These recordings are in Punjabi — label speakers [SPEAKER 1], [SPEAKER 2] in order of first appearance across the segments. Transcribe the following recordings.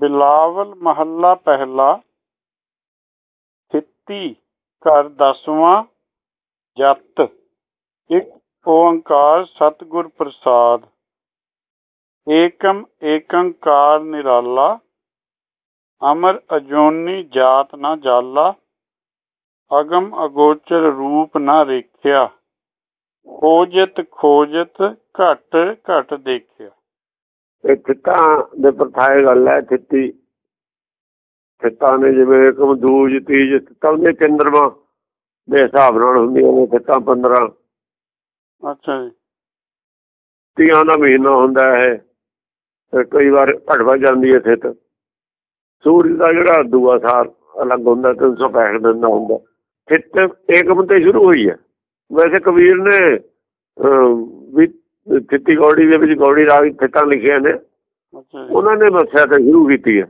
[SPEAKER 1] ਬਿਲਾਵਲ ਮਹੱਲਾ ਪਹਿਲਾ ਥਿੱਤੀ ਘਰ ਦਸਵਾਂ, ਜਤ, ਇੱਕ ਓੰਕਾਰ ਸਤਿਗੁਰ ਪ੍ਰਸਾਦ, ਏਕਮ ਏਕੰਕਾਰ ਨਿਰਾਲਾ, ਅਮਰ ਅਜੋਨੀ ਜਾਤ ਨਾ ਜਾਲਾ, ਅਗਮ ਅਗੋਚਰ ਰੂਪ ਨਾ ਰੇਖਿਆ, ਖੋਜਤ ਖੋਜਤ ਘਟ ਘਟ ਦੇਖਿਆ।
[SPEAKER 2] ਇਹ ਥਿੱਤਾਂ ਦੇ ਪ੍ਰਥਾਏ ਗੱਲ ਹੈ ਥਿੱਤੀ। ਥਿੱਤਾਂ ਨੇ ਜਿਵੇਂ ਏਕਮ ਦੂਜ ਤੀਜ ਥਿੱਤਾਂ ਦੇ ਚੰਦਰਮਾ ਦੇ ਹਿਸਾਬ ਨਾਲ ਹੁੰਦੀਆਂ ਨੇ ਥਿੱਤਾਂ 15
[SPEAKER 1] ਅੱਛਾ ਜੀ।
[SPEAKER 2] ਤੀਆਂ ਦਾ ਮਹੀਨਾ ਹੁੰਦਾ ਹੈ ਤੇ ਕਈ ਵਾਰ ਘਟਵਾ ਜਾਂਦੀ ਹੈ ਥਿੱਤ। ਸੂਰਜ ਦਾ ਜਿਹੜਾ ਦੂਆ ਸਾਰ ਅਲੱਗ ਹੁੰਦਾ 365 ਦਿਨ ਦਾ ਹੁੰਦਾ। ਥਿੱਤ ਏਕਮ ਤੇ ਸ਼ੁਰੂ ਹੋਈ ਹੈ। ਵੈਸੇ ਕਬੀਰ ਨੇ ਵੀ ਥਿੱਤੀ ਗੌੜੀ ਦੇ ਵਿੱਚ ਗੌੜੀ ਰਾਗ ਥਿੱਤਾਂ ਲਿਖੀਆਂ ਨੇ। ਉਹਨਾਂ ਨੇ ਮੱਸਿਆ ਤੋਂ ਸ਼ੁਰੂ ਕੀਤੀ ਹੈ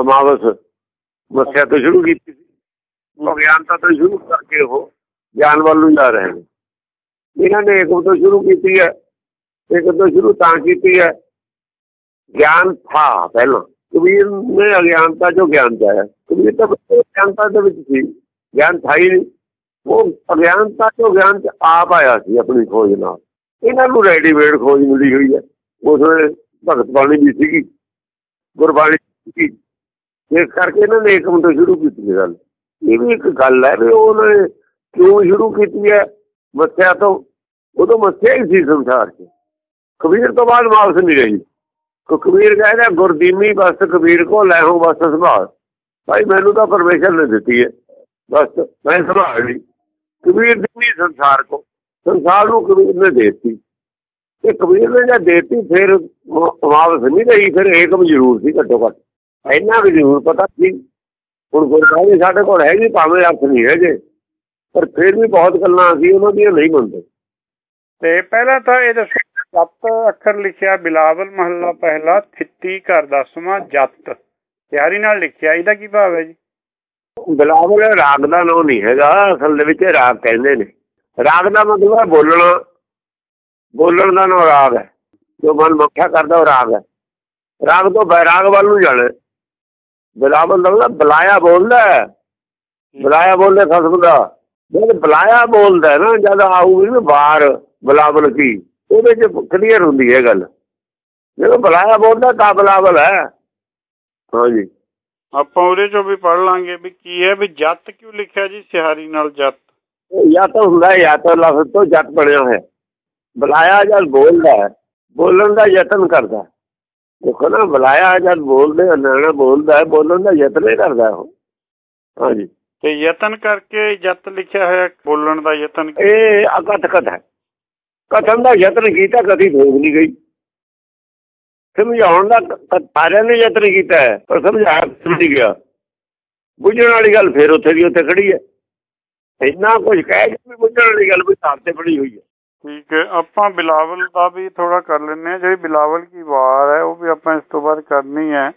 [SPEAKER 2] ਅਮਾਵਸ ਮੱਸਿਆ ਤੋਂ ਸ਼ੁਰੂ ਕੀਤੀ ਸੀ। ਵਿਗਿਆਨਤਾ ਤੋਂ ਸ਼ੁਰੂ ਕਰਕੇ ਉਹ ਗਿਆਨ ਵੱਲ ਨੂੰ ਜਾ ਰਹੇ ਨੇ। ਇਹਨਾਂ ਨੇ ਏਕਮ ਤੋਂ ਸ਼ੁਰੂ ਕੀਤੀ ਹੈ ਏਕਮ ਤੋਂ ਸ਼ੁਰੂ ਤਾਂ ਕੀਤੀ ਹੈ। ਗਿਆਨ ਥਾ ਪਹਿਲਾਂ। ਕਬੀਰ ਨੇ ਅਗਿਆਨਤਾ ਜੋ ਗਿਆਨ ਚਾਇਆ ਕਬੀਰ ਤਾਂ ਅਗਿਆਨਤਾ ਦੇ ਵਿੱਚ ਸੀ। ਗਿਆਨ ਥਾ ਹੀ ਉਹ ਅਗਿਆਨਤਾ ਜੋ ਗਿਆਨ ਚ ਆਪ ਆਇਆ ਸੀ ਆਪਣੀ ਖੋਜ ਨਾਲ। ਇਹਨਾਂ ਨੂੰ ਰੈਡੀਮੇਡ ਖੋਜ ਮਿਲੀ ਹੋਈ ਹੈ। ਉਸ ਵੇਲੇ ਭਗਤ ਬਾਣੀ ਵੀ ਸੀਗੀ, ਗੁਰਬਾਣੀ ਸੀਗੀ। ਇਸ ਕਰਕੇ ਇਹਨਾਂ ਨੇ ਏਕਮ ਤੋਂ ਸ਼ੁਰੂ ਕੀਤੀ ਗੱਲ। ਇਹ ਵੀ ਇੱਕ ਗੱਲ ਹੈ ਵੀ ਉਹਨਾਂ ਕਿਉਂ ਸ਼ੁਰੂ ਕੀਤੀ ਹੈ? ਮੱਸਿਆ ਤੋਂ ਉਦੋਂ ਮੱਸਿਆ ਹੀ ਸੀ ਸੰਸਾਰ 'ਚ। ਕਬੀਰ ਤੋਂ ਬਾਅਦ ਵਾਪਸ ਨਹੀਂ ਰਹੀ। ਕੋ ਕਬੀਰ ਕਹਿੰਦਾ ਗੁਰਦੀਮੀ ਬਸ ਕਬੀਰ ਕੋ ਲੈ ਹੋ ਬਸ ਸੰਭਾਲ। ਭਾਈ ਮੈਨੂੰ ਤਾਂ ਪਰਮੇਸ਼ਰ ਨੇ ਦਿੱਤੀ ਹੈ। ਬਸ ਮੈਂ ਸੰਭਾਲ ਲਈ। ਕਬੀਰ ਦੀ ਸੰਸਾਰ ਕੋ। ਸੰਸਾਰ ਨੂੰ ਕਬੀਰ ਨੇ ਦਿੱਤੀ। ਤੇ ਕਬੀਰ ਨੇ ਜਦ ਦੇਤੀ ਫਿਰ ਵਾਪਸ ਨਹੀਂ ਰਹੀ ਫਿਰ ਏਕਮ ਜ਼ਰੂਰ ਸੀ ਘੱਟੋ ਘੱਟ। ਇੰਨਾ ਵੀ ਜ਼ਰੂਰ ਪਤਾ ਸੀ। ਹੁਣ ਗੁਰਬਾਣੀ ਸਾਡੇ ਕੋਲ ਹੈਗੀ ਭਾਵੇਂ ਅਰਥ ਨਹੀਂ ਹੈਗੇ ਪਰ ਫਿਰ ਵੀ ਬਹੁਤ ਗੱਲਾਂ ਅਸੀਂ ਉਹਨਾਂ ਦੀਆਂ ਨਹੀਂ ਮੰਨਦੇ।
[SPEAKER 1] ਤੇ ਪਹਿਲਾਂ ਤਾਂ ਇਹ ਦੱਸੋ ਸੱਤ ਅੱਖਰ ਲਿਖਿਆ ਬਿਲਾਵਲ ਮਹੱਲਾ ਪਹਿਲਾ ਥਿੱਤੀ ਘਰ ਦਸਵਾਂ ਜੱਤ। ਤਿਆਰੀ ਨਾਲ ਲਿਖਿਆ ਇਹਦਾ ਕੀ ਭਾਵ ਹੈ ਜੀ?
[SPEAKER 2] ਬਿਲਾਵਲ ਰਾਗ ਦਾ ਨਾਮ ਨਹੀਂ ਹੈਗਾ ਅਸਲ ਦੇ ਵਿੱਚ ਰਾਗ ਕਹਿੰਦੇ ਨੇ। ਰਾਗ ਦਾ ਮਤਲਬ ਹੈ ਬੋਲਣਾ। ਬੋਲਣ ਦਾ ਨਾਮ ਰਾਗ ਹੈ। ਜੋ ਮਨ ਮੱਖਿਆ ਕਰਦਾ ਉਹ ਰਾਗ ਹੈ। ਰਾਗ ਤੋਂ ਬੈਰਾਗ ਵੱਲ ਨੂੰ ਜਾਣਾ। ਬਿਲਾਵਲ ਦਾ ਬੁਲਾਇਆ ਬੋਲਦਾ ਬੁਲਾਇਆ ਬੋਲਦੇ ਖਸਮ ਦਾ। ਜਦ ਬੁਲਾਇਆ ਬੋਲਦਾ ਨਾ ਜਦ ਆਊਗੀ ਨਾ ਬਾਹਰ ਬੁਲਾਵਲ ਕੀ ਉਹਦੇ ਚ ਕਲੀਅਰ ਹੁੰਦੀ ਹੈ ਗੱਲ। ਜਦੋਂ ਬੁਲਾਇਆ ਬੋਲਦਾ ਤਾਂ ਬੁਲਾਵਲ ਹੈ। ਹਾਂਜੀ।
[SPEAKER 1] ਆਪਾਂ ਉਹਦੇ ਚੋਂ ਵੀ ਪੜ ਲਾਂਗੇ ਵੀ ਕੀ ਹੈ ਵੀ ਜੱਤ ਕਿਉਂ ਲਿਖਿਆ ਜੀ? ਸਿਹਾਰੀ ਨਾਲ ਜੱਤ।
[SPEAKER 2] ਜਾਂ ਤਾਂ ਹੁੰਦਾ ਜਾਂ ਤਾਂ ਲਫ਼ਜ਼ ਤੋਂ ਜੱਟ ਬਣਿਆ ਹੋਇਆ। ਬੁਲਾਇਆ ਜਦ ਬੋਲਦਾ ਬੋਲਣ ਦਾ ਯਤਨ ਕਰਦਾ ਦੇਖੋ ਨਾ ਬੁਲਾਇਆ ਜਦ ਬੋਲਦੇ ਨਾ ਬੋਲਦਾ ਬੋਲਣ ਦਾ ਯਤਨ ਹੀ ਕਰਦਾ ਉਹ। ਹਾਂਜੀ।
[SPEAKER 1] ਤੇ ਯਤਨ ਕਰਕੇ ਜੱਤ ਲਿਖਿਆ ਹੋਇਆ ਬੋਲਣ ਦਾ ਯਤਨ
[SPEAKER 2] ਇਹ ਅਕਥ ਕਥ ਹੈ। ਕਥਨ ਦਾ ਯਤਨ ਕੀਤਾ ਕਦੀ ਭੋਗ ਨਹੀਂ ਗਈ। ਸਮਝਾਉਣ ਦਾ ਸਾਰਿਆਂ ਨੇ ਯਤਨ ਕੀਤਾ ਹੈ ਪਰ ਸਮਝਾਇਆ ਨਹੀਂ ਗਿਆ। ਬੁੱਝਣ ਵਾਲੀ ਗੱਲ ਫੇਰ ਉੱਥੇ ਦੀ ਉੱਥੇ ਖੜੀ ਹੈ। ਇੰਨਾ ਕੁਝ ਕਹਿ ਕੇ ਵੀ ਬੁੱਝਣ ਵਾਲੀ ਗੱਲ ਵੀ ਸਾਥ ਤੇ ਬਣੀ ਹੋਈ ਹੈ।
[SPEAKER 1] ਠੀਕ ਹੈ ਆਪਾਂ ਬਿਲਾਵਲ ਦਾ ਵੀ ਥੋੜਾ ਕਰ ਲੈਣੇ ਆ ਜਿਹੜੀ ਬਿਲਾਵਲ ਕੀ ਵਾਰ ਹੈ ਉਹ ਵੀ ਆਪਾਂ ਇਸ ਤੋਂ ਬਾਅਦ ਕਰਨੀ ਹੈ।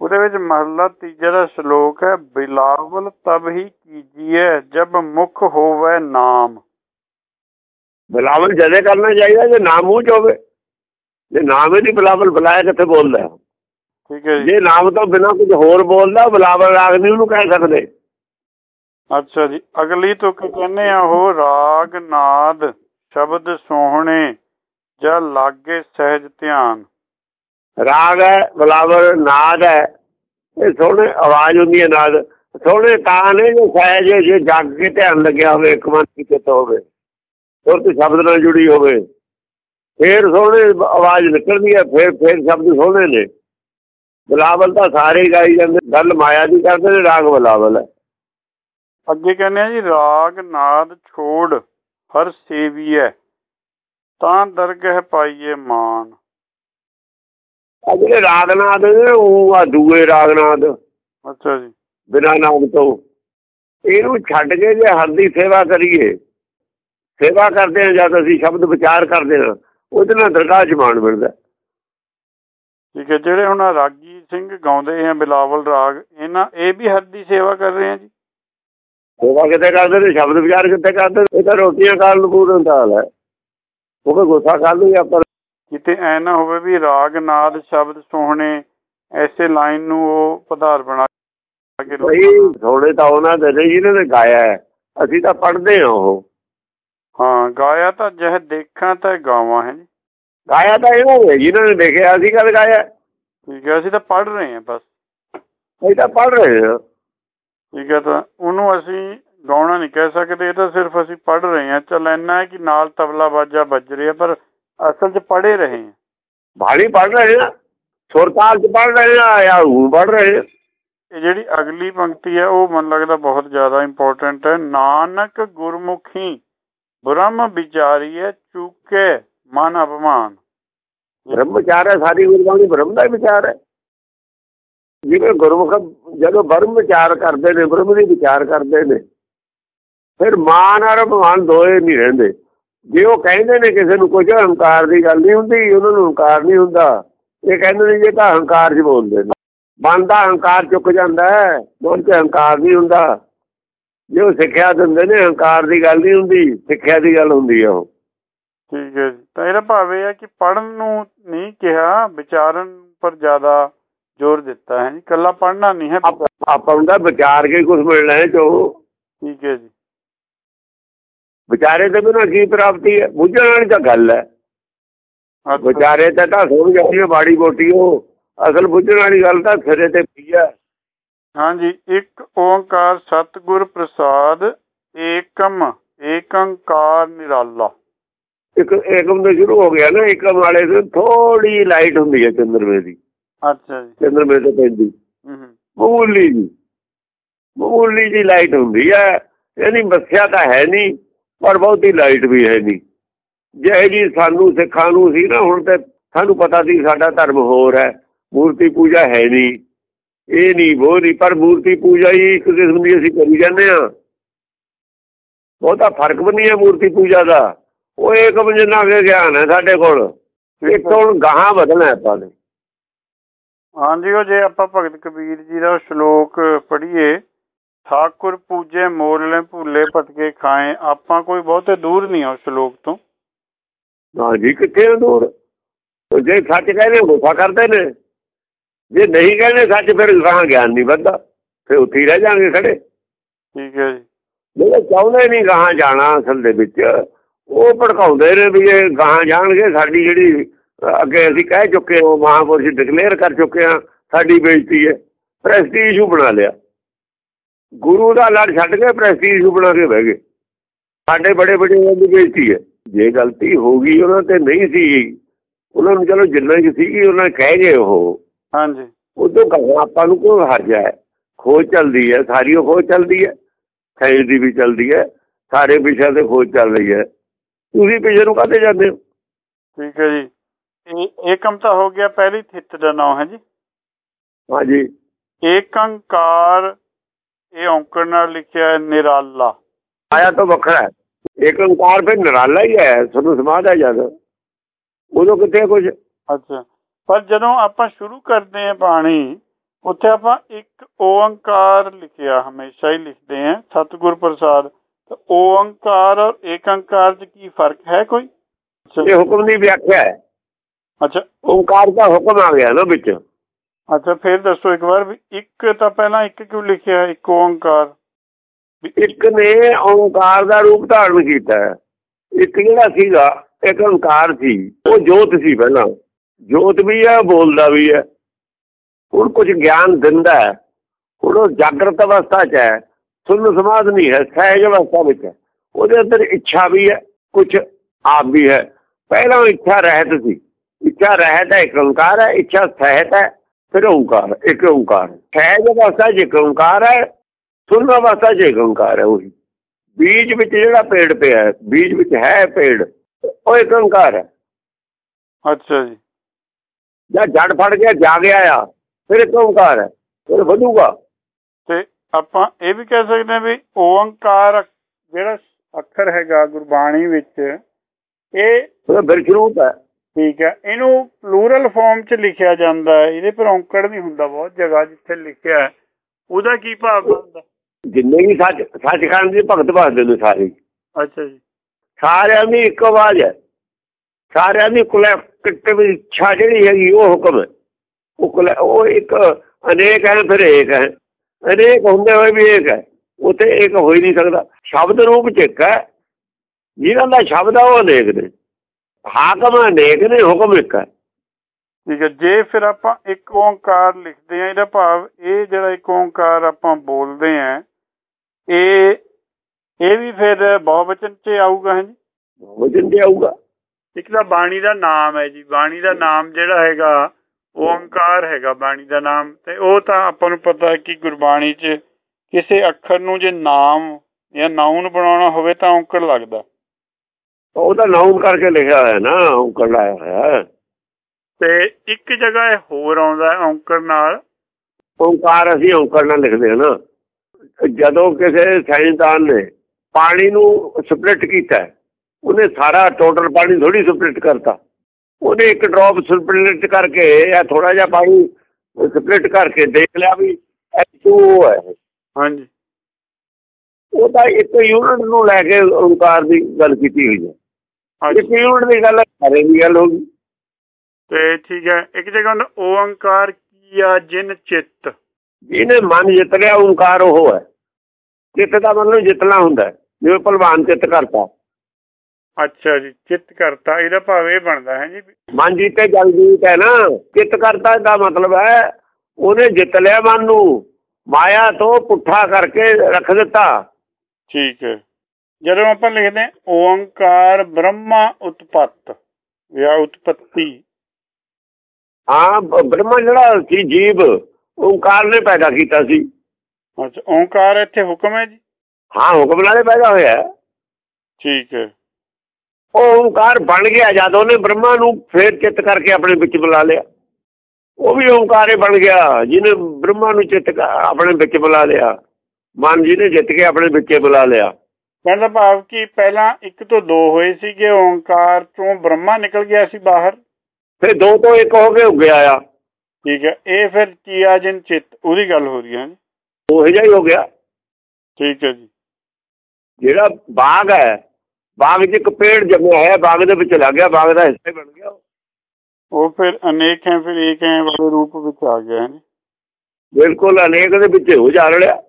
[SPEAKER 1] ਉਹਦੇ ਵਿੱਚ ਮਹਲਾ ਤੀਜਾ ਦਾ ਸ਼ਲੋਕ ਹੈ ਬਿਲਾਵਲ ਤਬ ਹੀ ਕੀਜੀਏ ਜਬ ਮੁਖ ਹੋਵੇ ਨਾਮ।
[SPEAKER 2] ਬਿਲਾਵਲ ਜਦੇ ਕਰਨਾ ਚਾਹੀਦਾ ਜੇ ਨਾਮ ਮੂੰਹ ਚ ਹੋਵੇ। ਜੇ ਨਾਮ ਹੀ ਨਹੀਂ ਬਿਲਾਵਲ ਬੁਲਾਇਆ ਕਿੱਥੇ ਬੋਲਦਾ?
[SPEAKER 1] ਠੀਕ ਹੈ ਜੇ
[SPEAKER 2] ਨਾਮ ਤੋਂ ਬਿਨਾ ਕੁਝ ਹੋਰ ਬੋਲਦਾ ਬਿਲਾਵਲ ਰਾਗ ਨਹੀਂ ਉਹਨੂੰ ਕਹਿ ਸਕਦੇ।
[SPEAKER 1] ਅੱਛਾ ਜੀ ਅਗਲੀ ਤੁਕ ਕਹਿੰਦੇ ਆ ਉਹ ਰਾਗ ਨਾਦ। ਸ਼ਬਦ ਸੋਹਣੇ ਜਾਂ ਲਾਗੇ ਸਹਿਜ ਧਿਆਨ।
[SPEAKER 2] ਰਾਗ ਹੈ ਬਿਲਾਵਲ ਨਾਦ ਹੈ ਇਹ ਸੋਹਣੇ ਆਵਾਜ਼ ਹੁੰਦੀ ਹੈ ਨਾਦ ਸੋਹਣੇ ਤਾਂ ਨੇ ਜੋ ਸਹਿਜ ਜੇ ਜੱਗ ਕੇ ਧਿਆਨ ਲੱਗਿਆ ਹੋਵੇ ਇੱਕ ਮਨ ਕਿਤੇ ਹੋਵੇ ਹੋਰ ਤੇ ਸ਼ਬਦ ਨਾਲ ਜੁੜੀ ਹੋਵੇ। ਫੇਰ ਸੋਹਣੇ ਆਵਾਜ਼ ਨਿਕਲਦੀ ਹੈ ਫੇਰ ਫੇਰ ਸ਼ਬਦ ਸੋਹਣੇ ਨੇ। ਬਿਲਾਵਲ ਤਾਂ ਸਾਰੇ ਗਾਈ ਜਾਂਦੇ ਗੱਲ ਮਾਇਆ ਦੀ ਕਰਦੇ ਨੇ ਰਾਗ ਬਿਲਾਵਲ ਹੈ।
[SPEAKER 1] ਅੱਗੇ ਕਹਿੰਦੇ ਆ ਜੀ ਰਾਗ ਨਾਦ ਛੋੜ। ਹਰ ਸੇਵੀਐ ਤਾਂ ਦਰਗਹਿ ਪਾਈਏ ਮਾਨ।
[SPEAKER 2] ਆ ਜਿਹੜੇ ਰਾਗਨਾਦ ਨੇ ਉਹ ਆ ਦੂਏ ਰਾਗਨਾਦ।
[SPEAKER 1] ਅੱਛਾ ਜੀ।
[SPEAKER 2] ਬਿਨਾ ਨਾਮ ਤੋਂ। ਇਹਨੂੰ ਛੱਡ ਕੇ ਜੇ ਹਰ ਦੀ ਸੇਵਾ ਕਰੀਏ ਸੇਵਾ ਕਰਦੇ ਆ ਜਦ ਅਸੀਂ ਸ਼ਬਦ ਵਿਚਾਰ ਕਰਦੇ ਆ ਉਹਦੇ ਨਾਲ ਦਰਗਾਹ ਜਮਾਨ ਮਿਲਦਾ।
[SPEAKER 1] ਠੀਕ ਹੈ ਜਿਹੜੇ ਹੁਣ ਰਾਗੀ ਸਿੰਘ ਗਾਉਂਦੇ ਆ ਬਿਲਾਵਲ ਰਾਗ ਇਹਨਾਂ ਇਹ ਵੀ ਹੱਦ ਦੀ ਸੇਵਾ ਕਰ ਰਹੇ ਆ ਜੀ?
[SPEAKER 2] ਸੇਵਾ ਕਿਤੇ ਕਰਦੇ ਨੇ ਸ਼ਬਦ ਵਿਚਾਰ ਕਿਤੇ ਕਰਦੇ? ਇਹ ਤਾਂ ਰੋਟੀਆਂ ਖਾਣ ਨੂੰ ਪੂਰਨ ਹਾਲ ਹੈ। ਉਹ ਵੀ ਗੁੱਸਾ ਕਰ ਲੂ ਆਪਾਂ
[SPEAKER 1] ਕਿਤੇ ਐ ਨਾ ਹੋਵੇ ਵੀ ਰਾਗ ਨਾਦ ਸ਼ਬਦ ਸੋਹਣੇ ਐਸੇ ਲਾਈਨ ਨੂੰ ਉਹ ਪਧਾਰ ਬਣਾ ਕੇ
[SPEAKER 2] ਬਈ ਥੋੜੇ ਤਾਂ ਉਹਨਾਂ ਦੇ ਨੇ ਜਿਹਨਾਂ ਗਾਇਆ ਹੈ। ਅਸੀਂ ਤਾਂ ਪੜ੍ਹਦੇ ਹਾਂ ਉਹ।
[SPEAKER 1] ਹਾਂ ਗਾਇਆ ਤਾਂ ਜਹ ਦੇਖਾਂ ਤਾਂ ਗਾਵਾਂ ਹੈ ਜੀ।
[SPEAKER 2] ਗਾਇਆ ਤਾਂ ਇਹਨਾਂ ਨੇ ਜਿਹਨਾਂ ਨੇ ਦੇਖਿਆ ਅਸੀਂ ਕਦ ਗਾਇਆ?
[SPEAKER 1] ਠੀਕ ਹੈ ਅਸੀਂ ਤਾਂ ਪੜ੍ਹ ਰਹੇ ਹਾਂ ਬਸ।
[SPEAKER 2] ਅਸੀਂ ਤਾਂ ਪੜ੍ਹ ਰਹੇ ਹਾਂ।
[SPEAKER 1] ਠੀਕ ਹੈ ਤਾਂ ਉਹਨੂੰ ਅਸੀਂ ਗਾਉਣਾ ਨਹੀਂ ਕਹਿ ਸਕਦੇ ਇਹ ਤਾਂ ਸਿਰਫ ਅਸੀਂ ਪੜ੍ਹ ਰਹੇ ਹਾਂ। ਚੱਲ ਇੰਨਾ ਹੈ ਕਿ ਨਾਲ ਤਬਲਾ ਬਾਜਾ ਵੱਜ ਰਿਹਾ ਪਰ ਅਸਲ 'ਚ ਪੜ੍ਹੇ ਰਹੇ ਹਾਂ।
[SPEAKER 2] ਬਾਣੀ ਪੜ੍ਹ ਰਹੇ ਹਾਂ ਸੁਰਤਾਲ ਚ ਪੜ੍ਹ ਰਹੇ ਹਾਂ ਜਾਂ ਹੁਣ ਪੜ੍ਹ ਰਹੇ ਹਾਂ?
[SPEAKER 1] ਇਹ ਜਿਹੜੀ ਅਗਲੀ ਪੰਕਤੀ ਹੈ ਉਹ ਮਨ ਲੱਗਦਾ ਬਹੁਤ ਜ਼ਿਆਦਾ ਇੰਪੋਰਟੈਂਟ ਹੈ। ਨਾਨਕ ਗੁਰਮੁਖੀ ਬ੍ਰਹਮ ਵਿਚਾਰੀਏ ਚੁੱਕੇ ਮਨ ਅਪਮਾਨ।
[SPEAKER 2] ਬ੍ਰਹਮ ਵਿਚਾਰ ਹੈ ਸਾਰੀ ਗੁਰਬਾਣੀ ਬ੍ਰਹਮ ਦਾ ਹੀ ਵਿਚਾਰ ਹੈ। ਜਿਵੇਂ ਗੁਰਮੁਖ ਜਦੋਂ ਬਰਮ ਵਿਚਾਰ ਕਰਦੇ ਨੇ ਬ੍ਰਹਮ ਦੀ ਵਿਚਾਰ ਕਰਦੇ ਨੇ, ਫਿਰ ਮਾਨ ਔਰ ਅਪਮਾਨ ਦੋਏ ਨਹੀਂ ਰਹਿੰਦੇ। ਜੇ ਉਹ ਕਹਿੰਦੇ ਨੇ ਕਿਸੇ ਨੂੰ ਕੁਝ ਹੰਕਾਰ ਦੀ ਗੱਲ ਨਹੀਂ ਹੁੰਦੀ, ਉਹਨਾਂ ਨੂੰ ਹੰਕਾਰ ਨਹੀਂ ਹੁੰਦਾ। ਇਹ ਕਹਿੰਦੇ ਨੇ ਜੇ ਤਾਂ ਹੰਕਾਰ 'ਚ ਬੋਲਦੇ ਨੇ। ਮਨ ਹੰਕਾਰ ਚੁੱਕ ਜਾਂਦਾ ਹੈ, ਮਨ 'ਚ ਹੰਕਾਰ ਨਹੀਂ ਹੁੰਦਾ। ਜੇ ਉਹ ਸਿੱਖਿਆ ਦਿੰਦੇ ਨੇ ਹੰਕਾਰ ਦੀ ਗੱਲ ਨਹੀਂ ਹੁੰਦੀ, ਸਿੱਖਿਆ ਦੀ ਗੱਲ ਹੁੰਦੀ ਹੈ ਉਹ।
[SPEAKER 1] ਠੀਕ ਹੈ ਜੀ। ਤਾਂ ਇਹਦਾ ਭਾਵ ਇਹ ਹੈ ਕਿ ਪੜਨ ਨੂੰ ਨਹੀਂ ਕਿਹਾ, ਵਿਚਾਰਨ ਪਰ ਜ਼ਿਆਦਾ ਜ਼ੋਰ ਦਿੱਤਾ ਹੈ ਜੀ ਕੱਲਾ ਪੜਨਾ ਨਹੀਂ ਹੈ।
[SPEAKER 2] ਆਪ- ਤਾਂ ਵਿਚਾਰ ਕੇ ਕੁਝ ਮਿਲਣਾ ਹੈ ਚੋ
[SPEAKER 1] ਠੀਕ ਹੈ ਜੀ।
[SPEAKER 2] ਵਿਚਾਰੇ ਤੇ ਬਿਨਾਂ ਕੀ ਪ੍ਰਾਪਤੀ ਹੈ ਬੁੱਝਣ ਵਾਲੀ ਤਾਂ ਗੱਲ ਹੈ। ਵਿਚਾਰੇ ਤੇ ਤਾਂ ਸਮਝ ਆਉਂਦੀ ਹੈ ਬਾੜੀ ਬੋਟੀ ਉਹ। ਅਸਲ ਬੁੱਝਣ ਵਾਲੀ ਗੱਲ ਤਾਂ ਸਿਰੇ ਤੇ ਪਈ ਹੈ।
[SPEAKER 1] ਹਾਂਜੀ ਇੱਕ ਓੰਕਾਰ ਸਤਿਗੁਰ ਪ੍ਰਸਾਦ ਏਕਮ ਏਕੰਕਾਰ ਨਿਰਾਲਾ।
[SPEAKER 2] ਇੱਕ ਏਕਮ ਤੋਂ ਸ਼ੁਰੂ ਹੋ ਗਿਆ ਨਾ ਏਕਮ ਵਾਲੇ ਤੋਂ ਥੋੜੀ ਲਾਈਟ ਹੁੰਦੀ ਹੈ ਚੰਦਰਮੇ ਦੀ।
[SPEAKER 1] ਅੱਛਾ ਜੀ।
[SPEAKER 2] ਤੇ ਪੈਂਦੀ।
[SPEAKER 1] ਹੂੰ ਹੂੰ।
[SPEAKER 2] ਮਾਮੂਲੀ ਜੀ। ਮਾਮੂਲੀ ਜੀ ਲਾਈਟ ਹੁੰਦੀ ਹੈ ਇਹਦੀ ਮੱਸਿਆ ਤਾਂ ਹੈ ਨਹੀਂ ਪਰ ਬਹੁਤੀ ਲਾਈਟ ਵੀ ਹੈ ਨਹੀਂ। ਜੇ ਜੀ ਸਾਨੂੰ ਸਿੱਖਾਂ ਨੂੰ ਸੀ ਨਾ ਹੁਣ ਤੇ ਸਾਨੂੰ ਪਤਾ ਸੀ ਸਾਡਾ ਧਰਮ ਹੋਰ ਹੈ। ਮੂਰਤੀ ਪੂਜਾ ਹੈ ਨਹੀਂ। ਇਹ ਨਹੀਂ ਉਹ ਨਹੀਂ ਪਰ ਮੂਰਤੀ ਪੂਜਾ ਹੀ ਇੱਕ ਕਿਸਮ ਦੀ ਅਸੀਂ ਕਰੀ ਜਾਂਦੇ ਆ ਬਹੁਤਾ ਫ਼ਰਕ ਵੀ ਨਹੀਂ ਹੈ ਮੂਰਤੀ ਪੂਜਾ ਦਾ। ਉਹ ਇੱਕ ਜਿੰਨਾ ਕੇ ਗਿਆਨ ਹੈ ਸਾਡੇ ਕੋਲ ਇੱਕ ਹੁਣ ਗਾਹਾਂ ਵਧਣਾ ਆਪਾਂ ਨੇ
[SPEAKER 1] ਹਾਂਜੀ ਉਹ ਜੇ ਆਪਾਂ ਭਗਤ ਕਬੀਰ ਜੀ ਦਾ ਸ਼ਲੋਕ ਪੜ੍ਹੀਏ ਠਾਕੁਰ ਪੂਜੇ ਮੋਰਲੇ ਭੁੱਲੇ ਭਟਕੇ ਖਾਏ ਆਪਾਂ ਕੋਈ ਬਹੁਤੇ ਦੂਰ ਨਹੀਂ ਆ ਉਸ ਸ਼ਲੋਕ ਤੋਂ।
[SPEAKER 2] ਹਾਂ ਜੀ ਕਿੱਥੇ ਦੂਰ? ਜੇ ਸੱਚ ਕਹਿੰਦੇ ਗੁਫਾ ਕਰਦੇ ਨੇ। ਜੇ ਨਹੀਂ ਕਹਿੰਦੇ ਸੱਚ ਫਿਰ ਗਾਹਾਂ ਗਿਆਨ ਨਹੀਂ ਵੱਧਦਾ। ਫਿਰ ਉੱਥੇ ਹੀ ਰਹਿ ਜਾਣਗੇ ਖੜੇ।
[SPEAKER 1] ਠੀਕ ਹੈ ਜੀ।
[SPEAKER 2] ਜਿਹੜੇ ਚਾਹੁੰਦੇ ਨਹੀਂ ਗਾਹਾਂ ਜਾਣਾ ਅਸਲ ਦੇ ਵਿੱਚ ਉਹ ਭੜਕਾਉਂਦੇ ਨੇ ਵੀ ਇਹ ਗਾਹਾਂ ਜਾਣਗੇ ਸਾਡੀ ਜਿਹੜੀ ਅੱਗੇ ਅਸੀਂ ਕਹਿ ਚੁੱਕੇ ਹਾਂ ਮਹਾਪੁਰਸ਼ ਡਿਕਲੇਅਰ ਕਰ ਚੁੱਕੇ ਹਾਂ ਸਾਡੀ ਬੇਇੱਜ਼ਤੀ ਹੈ। ਪ੍ਰੈਸਟੀਜ ਇਸ਼ੂ ਬਣਾ ਲਿਆ। ਗੁਰੂ ਦਾ ਲੜ ਛੱਡ ਕੇ ਪ੍ਰੈਸਟੀਜ ਇਸ਼ੂ ਬਣਾ ਕੇ ਬਹਿ ਗਏ। ਸਾਡੇ ਬੜੇ ਬੜੇ ਦੀ ਬੇਇੱਜ਼ਤੀ ਹੈ। ਜੇ ਗਲਤੀ ਹੋ ਗਈ ਉਹਨਾਂ ਤੇ ਨਹੀਂ ਸੀ। ਉਹਨਾਂ ਨੂੰ ਚਲੋ ਜਿੰਨਾ ਕਿ ਸੀਗੀ ਉਹਨਾਂ ਨੇ ਕਹਿ ਗਏ ਉਹ।
[SPEAKER 1] ਹਾਂਜੀ।
[SPEAKER 2] ਉਦੋਂ ਕਹਾਂ ਆਪਾਂ ਨੂੰ ਕੋਈ ਹਰਜਾ ਹੈ। ਖੋਜ ਚੱਲਦੀ ਹੈ। ਸਾਰੀ ਉਹ ਖੋਜ ਚੱਲਦੀ ਹੈ। ਸਾਇੰਸ ਦੀ ਵੀ ਚੱਲਦੀ ਹੈ। ਸਾਰੇ ਵਿਸ਼ਿਆਂ ਤੇ ਖੋਜ ਚੱਲ ਰਹੀ ਹੈ। ਤੁਸੀਂ ਪਿਛੇ ਨੂੰ ਕਾਹਦੇ ਜਾਂਦੇ ਹੋ?
[SPEAKER 1] ਠੀਕ ਹੈ ਜੀ। ਏਕਮ ਤਾਂ ਹੋ ਗਿਆ ਪਹਿਲੀ ਥਿੱਤ ਦਾ ਨਾਮ ਹੈ ਜੀ?
[SPEAKER 2] ਹਾਂਜੀ।
[SPEAKER 1] ਏਕੰਕਾਰ ਇਹ ਔਂਕੜ ਨਾਲ ਲਿਖਿਆ ਹੈ ਨਿਰਾਲਾ।
[SPEAKER 2] ਆਇਆ ਤਾਂ ਵੱਖਰਾ ਹੈ। ਓੰਕਾਰ ਫਿਰ ਨਿਰਾਲਾ ਹੀ ਹੈ ਤੁਹਾਨੂੰ ਸਮਾਧ ਹੈ ਜਦ। ਉਦੋਂ ਕਿੱਥੇ ਕੁਝ?
[SPEAKER 1] ਅੱਛਾ। ਪਰ ਜਦੋਂ ਆਪਾਂ ਸ਼ੁਰੂ ਕਰਦੇ ਹਾਂ ਬਾਣੀ ਉੱਥੇ ਆਪਾਂ ਇੱਕ ਓੰਕਾਰ ਲਿਖਿਆ ਹਮੇਸ਼ਾ ਹੀ ਲਿਖਦੇ ਹਾਂ ਸਤਿਗੁਰ ਪ੍ਰਸਾਦ। ਓੰਕਾਰ ਔਰ ਏਕੰਕਾਰ 'ਚ ਕੀ ਫ਼ਰਕ ਹੈ ਕੋਈ?
[SPEAKER 2] ਇਹ ਹੁਕਮ ਦੀ ਵਿਆਖਿਆ ਹੈ।
[SPEAKER 1] ਅੱਛਾ।
[SPEAKER 2] ਓੰਕਾਰ ਦਾ ਹੁਕਮ ਆ ਗਿਆ ਨਾ ਵਿੱਚ।
[SPEAKER 1] ਅੱਛਾ ਫਿਰ ਦੱਸੋ ਇੱਕ ਵਾਰ ਵੀ ਇੱਕ ਤਾਂ ਪਹਿਲਾਂ ਇੱਕ ਕਿਉਂ ਲਿਖਿਆ ਇੱਕ ਓੰਕਾਰ ਵੀ
[SPEAKER 2] ਇੱਕ ਨੇ ਓੰਕਾਰ ਦਾ ਰੂਪ ਧਾਰਨ ਕੀਤਾ। ਹੈ ਇੱਕ ਜਿਹੜਾ ਸੀਗਾ ਇੱਕ ਓੰਕਾਰ ਸੀ। ਉਹ ਜੋਤ ਸੀ ਪਹਿਲਾਂ। ਜੋਤ ਵੀ ਹੈ ਬੋਲਦਾ ਵੀ ਹੈ ਹੁਣ ਕੁਝ ਗਿਆਨ ਦਿੰਦਾ ਹੈ। ਹੁਣ ਉਹ ਜਾਗਰਤ ਅਵਸਥਾ 'ਚ ਹੈ। ਸੁਣ ਸਮਾਧ ਨਹੀਂ ਹੈ ਸਹਿਜ ਅਵਸਥਾ ਵਿੱਚ ਹੈ। ਉਹਦੇ ਅੰਦਰ ਇੱਛਾ ਵੀ ਹੈ ਕੁਝ ਆਪ ਵੀ ਹੈ। ਪਹਿਲਾਂ ਇੱਛਾ ਰਹਿਤ ਸੀ। ਇੱਛਾ ਰਹਿਤ ਹੈ ਇੱਕ ਓੰਕਾਰ ਹੈ ਇੱਛਾ ਸਹਿਤ ਹੈ ਫਿਰ ਓੰਕਾਰ ਇੱਕ ਓੰਕਾਰ। ਸਹਿਜ ਅਵਸਥਾ ਇੱਕ ਓੰਕਾਰ ਹੈ ਸੁਣ ਅਵਸਥਾ ਇੱਕ ਓੰਕਾਰ ਹੈ ਉਹੀ। ਬੀਜ ਵਿੱਚ ਜਿਹੜਾ ਪੇੜ ਪਿਆ ਹੈ ਬੀਜ ਵਿੱਚ ਹੈ ਪੇੜ ਉਹ ਇੱਕ ਓੰਕਾਰ ਹੈ।
[SPEAKER 1] ਅੱਛਾ ਜੀ।
[SPEAKER 2] ਜਾਂ ਜੜ ਫੜ ਗਿਆ ਜਾ ਗਿਆ ਆ ਫਿਰ ਇੱਕ ਓੰਕਾਰ ਹੈ ਫਿਰ ਵਧੂਗਾ।
[SPEAKER 1] ਤੇ ਆਪਾਂ ਇਹ ਵੀ ਕਹਿ ਸਕਦੇ ਹਾਂ ਵੀ ਓੰਕਾਰ ਜਿਹੜਾ ਅੱਖਰ ਹੈਗਾ ਗੁਰਬਾਣੀ ਵਿੱਚ ਇਹ
[SPEAKER 2] ਬਿਰਖ ਰੂਪ ਹੈ।
[SPEAKER 1] ਠੀਕ ਹੈ। ਇਹਨੂੰ ਪਲੂਰਲ ਫਾਰਮ 'ਚ ਲਿਖਿਆ ਜਾਂਦਾ ਹੈ। ਇਹਦੇ ਪਰ ਔਂਕੜ ਨਹੀਂ ਹੁੰਦਾ ਬਹੁਤ ਜਗ੍ਹਾ ਜਿੱਥੇ ਲਿਖਿਆ ਹੈ। ਉਹਦਾ ਕੀ ਭਾਵ ਹੁੰਦਾ
[SPEAKER 2] ਜਿੰਨੇ ਵੀ ਸੱਚ ਸੱਚਖੰਡ ਦੇ ਭਗਤ ਵਸਦੇ ਨੇ ਸਾਰੇ।
[SPEAKER 1] ਅੱਛਾ ਜੀ।
[SPEAKER 2] ਸਾਰਿਆਂ ਦੀ ਇੱਕ ਆਵਾਜ਼ ਹੈ। ਸਾਰਿਆਂ ਦੀ ਕਲੈਕਟਿਵ ਇੱਛਾ ਜਿਹੜੀ ਹੈਗੀ ਉਹ ਹੁਕਮ ਹੈ। ਉਹ ਕੁਲ- ਉਹ ਇੱਕ ਅਨੇਕ ਹੈ ਫਿਰ ਏਕ ਹੈ। ਅਨੇਕ ਹੁੰਦੇ ਹੋਏ ਵੀ ਏਕ ਹੈ। ਉਥੇ ਏਕ ਹੋ ਹੀ ਨਹੀਂ ਸਕਦਾ। ਸ਼ਬਦ ਰੂਪ ਚ ਇੱਕ ਹੈ। ਜਿਹਨਾਂ ਦਾ ਸ਼ਬਦ ਆ ਉਹ ਅਨੇਕ ਨੇ। ਹਾਕਮ ਅਨੇਕ ਨੇ ਹੁਕਮ ਇੱਕ ਹੈ
[SPEAKER 1] ਠੀਕ ਹੈ ਜੇ ਫਿਰ ਆਪਾਂ ਇੱਕ ਓੰਕਾਰ ਲਿਖਦੇ ਆ ਇਹਦਾ ਭਾਵ ਇਹ ਜਿਹੜਾ ਇੱਕ ਓੰਕਾਰ ਆਪਾਂ ਬੋਲਦੇ ਆ ਇਹ ਇਹ ਵੀ ਫਿਰ ਬਹੁਵਚਨ ਚ ਆਊਗਾ ਹੈ ਜੀ
[SPEAKER 2] ਵਜਨ ਤੇ ਆਊਗਾ।
[SPEAKER 1] ਇੱਕ ਤਾਂ ਬਾਣੀ ਦਾ ਨਾਮ ਹੈ ਜੀ ਬਾਣੀ ਦਾ ਨਾਮ ਜਿਹੜਾ ਹੈਗਾ ਓੰਕਾਰ ਹੈਗਾ ਬਾਣੀ ਦਾ ਨਾਮ ਤੇ ਉਹ ਤਾਂ ਆਪਾਂ ਨੂੰ ਪਤਾ ਹੈ ਕਿ ਗੁਰਬਾਣੀ 'ਚ ਕਿਸੇ ਅੱਖਰ ਨੂੰ ਜੇ ਨਾਮ ਜਾਂ ਨਾਉਨ ਬਣਾਉਣਾ ਹੋਵੇ ਤਾਂ ਔਂਕੜ ਲੱਗਦਾ।
[SPEAKER 2] ਉਹਦਾ ਨਾਮ ਕਰਕੇ ਲਿਖਿਆ ਹੋਇਆ ਨਾ ਉਹ ਲਾਇਆ ਹੋਇਆ।
[SPEAKER 1] ਤੇ ਇੱਕ ਜਗ੍ਹਾ ਇਹ ਹੋਰ ਆਉਂਦਾ ਔਂਕੜ ਨਾਲ।
[SPEAKER 2] ਓੰਕਾਰ ਅਸੀਂ ਓੰਕਾਰ ਨਾਲ ਲਿਖਦੇ ਹਾਂ ਨਾ। ਜਦੋਂ ਕਿਸੇ ਸਾਇੰਸਦਾਨ ਨੇ ਪਾਣੀ ਨੂੰ ਸਪਲਿਟ ਕੀਤਾ ਉਹਨੇ ਸਾਰਾ ਟੋਟਲ ਪਾਣੀ ਥੋੜੀ ਸਪਲਿਟ ਕਰਤਾ। ਉਹਨੇ ਇੱਕ ਡ੍ਰੌਪ ਸਪਲਿਟ ਕਰਕੇ ਜਾਂ ਥੋੜਾ ਜਿਹਾ ਪਾਣੀ ਸਪਲਿਟ ਕਰਕੇ ਦੇਖ ਲਿਆ ਵੀ H2O ਹੈ।
[SPEAKER 1] ਹਾਂਜੀ।
[SPEAKER 2] ਉਹ ਤਾਂ ਇੱਕ ਯੂਨਿਟ ਨੂੰ ਲੈ ਕੇ ਓੰਕਾਰ ਦੀ ਗੱਲ ਕੀਤੀ ਹੋਈ ਹੈ। ਯੂਨਿਟ ਦੀ ਗੱਲ ਸਾਰੇ ਦੀ ਗੱਲ ਹੋ ਗਈ।
[SPEAKER 1] ਤੇ ਠੀਕ ਹੈ ਇੱਕ ਜਗ੍ਹਾ ਹੁੰਦਾ ਓੰਕਾਰ ਕੀਆ ਜਿਨ ਚਿੱਤ?
[SPEAKER 2] ਜਿਹਨੇ ਮਨ ਜਿੱਤ ਲਿਆ ਓੰਕਾਰ ਉਹ ਹੈ। ਚਿੱਤ ਦਾ ਮਤਲਬ ਜਿੱਤਣਾ ਹੁੰਦਾ। ਜਿਵੇਂ ਭਲਵਾਨ ਚਿੱਤ ਕਰਤਾ।
[SPEAKER 1] ਅੱਛਾ ਜੀ ਚਿੱਤ ਕਰਤਾ ਇਹਦਾ ਭਾਵ ਇਹ ਬਣਦਾ ਹੈ ਜੀ
[SPEAKER 2] ਮਨ ਜੀਤੇ ਜਲ ਜੀਤ ਹੈ ਨਾ ਚਿੱਤ ਕਰਤਾ ਦਾ ਮਤਲਬ ਹੈ ਉਹਨੇ ਜਿੱਤ ਲਿਆ ਮਨ ਨੂੰ। ਮਾਇਆ ਤੋਂ ਪੁੱਠਾ ਕਰਕੇ ਰੱਖ ਦਿੱਤਾ।
[SPEAKER 1] ਠੀਕ ਹੈ। ਜਦੋਂ ਆਪਾਂ ਲਿਖਦੇ ਹਾਂ ਓੰਕਾਰ ਬ੍ਰਹਮਾ ਉਤਪਤ ਜਾਂ ਉਤਪਤੀ।
[SPEAKER 2] ਹਾਂ ਬ੍ਰਹਮਾ ਜਿਹੜਾ ਸੀ ਜੀਵ ਓੰਕਾਰ ਨੇ ਪੈਦਾ ਕੀਤਾ ਸੀ।
[SPEAKER 1] ਅੱਛਾ ਓੰਕਾਰ ਇੱਥੇ ਹੁਕਮ ਹੈ ਜੀ?
[SPEAKER 2] ਹਾਂ ਹੁਕਮ ਨਾਲ ਪੈਦਾ ਹੋਇਆ।
[SPEAKER 1] ਠੀਕ ਹੈ।
[SPEAKER 2] ਉਹ ਓੰਕਾਰ ਬਣ ਗਿਆ ਜਦ ਉਹਨੇ ਬ੍ਰਹਮਾ ਨੂੰ ਫੇਰ ਚਿੱਤ ਕਰਕੇ ਆਪਣੇ ਵਿੱਚ ਬੁਲਾ ਲਿਆ। ਉਹ ਵੀ ਓੰਕਾਰ ਹੀ ਬਣ ਗਿਆ ਜਿਹਨੇ ਬ੍ਰਹਮਾ ਨੂੰ ਚਿੱਤ ਆਪਣੇ ਵਿੱਚ ਬੁਲਾ ਲਿਆ। ਮਨ ਜਿਹਨੇ ਜਿੱਤ ਕੇ ਆਪਣੇ ਵਿੱਚੇ ਬੁਲਾ ਲਿਆ।
[SPEAKER 1] ਕਹਿਣ ਦਾ ਭਾਵ ਕਿ ਪਹਿਲਾਂ ਇੱਕ ਤੋਂ ਦੋ ਹੋਏ ਸੀਗੇ ਓੰਕਾਰ ਤੋਂ ਬ੍ਰਹਮਾ ਨਿਕਲ ਗਿਆ ਸੀ ਬਾਹਰ।
[SPEAKER 2] ਫਿਰ ਦੋ ਤੋਂ ਇੱਕ ਹੋ ਕੇ ਉੱਗਿਆ ਆ
[SPEAKER 1] ਠੀਕ ਹੈ ਇਹ ਫਿਰ ਕੀਆ ਜਿਨ ਚਿੱਤ ਉਹਦੀ ਗੱਲ ਹੋ ਰਹੀ ਹੈ
[SPEAKER 2] ਉਹ ਜਿਹਾ ਹੀ ਹੋ ਗਿਆ।
[SPEAKER 1] ਠੀਕ ਹੈ ਜੀ।
[SPEAKER 2] ਜਿਹੜਾ ਬਾਗ ਹੈ ਬਾਗ 'ਚ ਇੱਕ ਪੇੜ ਜੰਮਿਆ ਹੋਇਆ ਬਾਗ ਦੇ ਵਿੱਚ ਲੱਗ ਗਿਆ ਬਾਗ ਦਾ ਹਿੱਸਾ ਹੀ ਬਣ ਗਿਆ ਉਹ।
[SPEAKER 1] ਫਿਰ ਅਨੇਕ ਹੈ ਫਿਰ ਏਕ ਹੈ ਵਾਲੇ ਰੂਪ ਵਿੱਚ ਆ ਗਿਆ ਹੈ
[SPEAKER 2] ਬਿਲਕੁਲ ਅਨੇਕ ਦੇ ਵਿੱਚ ਹੋ ਜਾ ਲਿਆ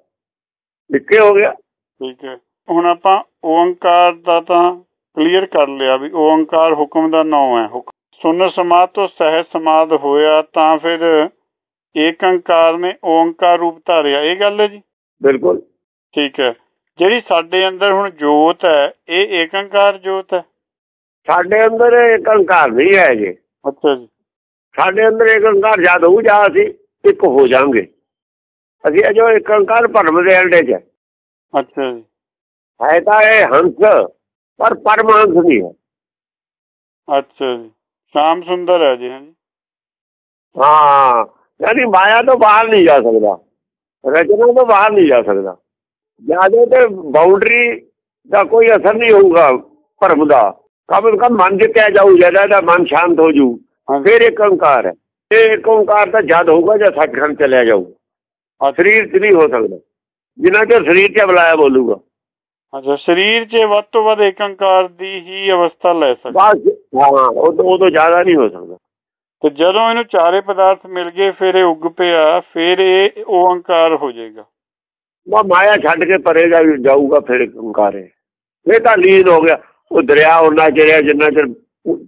[SPEAKER 2] ਇੱਕੇ ਹੋ ਗਿਆ।
[SPEAKER 1] ਠੀਕ ਹੈ। ਹੁਣ ਆਪਾਂ ਓੰਕਾਰ ਦਾ ਤਾਂ ਕਲੀਅਰ ਕਰ ਲਿਆ ਵੀ ਓੰਕਾਰ ਹੁਕਮ ਦਾ ਨਾਮ ਹੈ ਹੁਕਮ। ਸੁਨ ਸਮਾਦ ਤੋਂ ਸਹਿ ਸਮਾਦ ਹੋਇਆ ਤਾਂ ਫਿਰ ਏਕ ਓੰਕਾਰ ਨੇ ਓੰਕਾਰ ਰੂਪ ਧਾਰਿਆ। ਇਹ ਗੱਲ ਹੈ ਜੀ?
[SPEAKER 2] ਬਿਲਕੁਲ।
[SPEAKER 1] ਠੀਕ ਹੈ। ਜਿਹੜੀ ਸਾਡੇ ਅੰਦਰ ਹੁਣ ਜੋਤ ਹੈ ਇਹ ਏਕ ਓੰਕਾਰ ਜੋਤ ਹੈ?
[SPEAKER 2] ਸਾਡੇ ਅੰਦਰ ਇੱਕ ਅਹੰਕਾਰ ਨਹੀਂ ਹੈ ਜੀ।
[SPEAKER 1] ਅੱਛਾ ਜੀ।
[SPEAKER 2] ਸਾਡੇ ਅੰਦਰ ਇੱਕ ਅਹੰਕਾਰ ਜਦ ਹੋ ਜਾ ਅਸੀਂ ਇੱਕ ਹੋ ਜਾਾਂਗੇ ਅਸੀਂ ਅਜੋ ਇੱਕ ਅਹੰਕਾਰ ਭਰਮ ਦੇ ਅੰਡੇ 'ਚ।
[SPEAKER 1] ਅੱਛਾ ਜੀ।
[SPEAKER 2] ਹੈ ਤਾਂ ਇਹ ਹੰਸ ਪਰ ਪਰਮਾਨੰਦ ਨਹੀਂ ਹੈ।
[SPEAKER 1] ਅੱਛਾ ਜੀ। ਸ਼ਾਮ ਸੁੰਦਰ ਹੈ ਜੀ ਹਾਂਜੀ
[SPEAKER 2] ਹਾਂ ਯਾਨੀ ਮਾਇਆ ਤੋਂ ਬਾਹਰ ਨਹੀਂ ਜਾ ਸਕਦਾ। ਰਚਨਾ ਤੋਂ ਬਾਹਰ ਨਹੀਂ ਜਾ ਸਕਦਾ। ਜਿਆਦੇ ਤੇ ਬਾਉਂਡਰੀ ਦਾ ਕੋਈ ਅਸਰ ਨਹੀਂ ਹੋਊਗਾ ਭਰਮ ਦਾ। ਕਮ ਕਮ ਮਨ ਜਿੱਤਿਆ ਜਾਊ ਜਦਾ ਦਾ ਮਨ ਸ਼ਾਂਤ ਹੋ ਜੂ ਫਿਰ ਇੱਕ ਓੰਕਾਰ ਹੈ। ਇਹ ਇੱਕ ਓੰਕਾਰ ਤਾਂ ਜਦ ਹੋਊਗਾ ਜਦ ਸੱਚਖੰਡ ਚਲਿਆ ਜਾਊ ਸਰੀਰ 'ਚ ਨਹੀਂ ਹੋ ਸਕਦਾ। ਜਿੰਨਾ ਚਿਰ ਸਰੀਰ 'ਚ ਬੁਲਾਇਆ ਬੋਲੂਗਾ।
[SPEAKER 1] ਅੱਛਾ ਸਰੀਰ 'ਚ ਵੱਧ ਤੋਂ ਵੱਧ ਏਕ ਓੰਕਾਰ ਦੀ ਹੀ ਅਵਸਥਾ ਲੈ ਸਕਦਾ।
[SPEAKER 2] ਬਸ ਹਾਂ ਉਹ ਤੋਂ ਉਹ ਤੋਂ ਜ਼ਿਆਦਾ ਨਹੀਂ ਹੋ ਸਕਦਾ।
[SPEAKER 1] ਤੇ ਜਦੋਂ ਇਹਨੂੰ ਚਾਰੇ ਪਦਾਰਥ ਮਿਲ ਗਏ ਫਿਰ ਇਹ ਉੱਗ ਪਿਆ ਫਿਰ ਇਹ ਓੰਕਾਰ ਹੋ ਜਾਏਗਾ।
[SPEAKER 2] ਉਹ ਮਾਇਆ ਛੱਡ ਕੇ ਪਰੇ ਜਾਊਗਾ ਫਿਰ ਇੱਕ ਓੰਕਾਰ ਹੈ ਇਹ ਤਾਂ ਲੀਨ ਹੋ ਗਿਆ। ਉਹ ਦਰਿਆ ਉਹਨਾਂ ਚਿਰ ਜਿੰਨਾ ਚਿਰ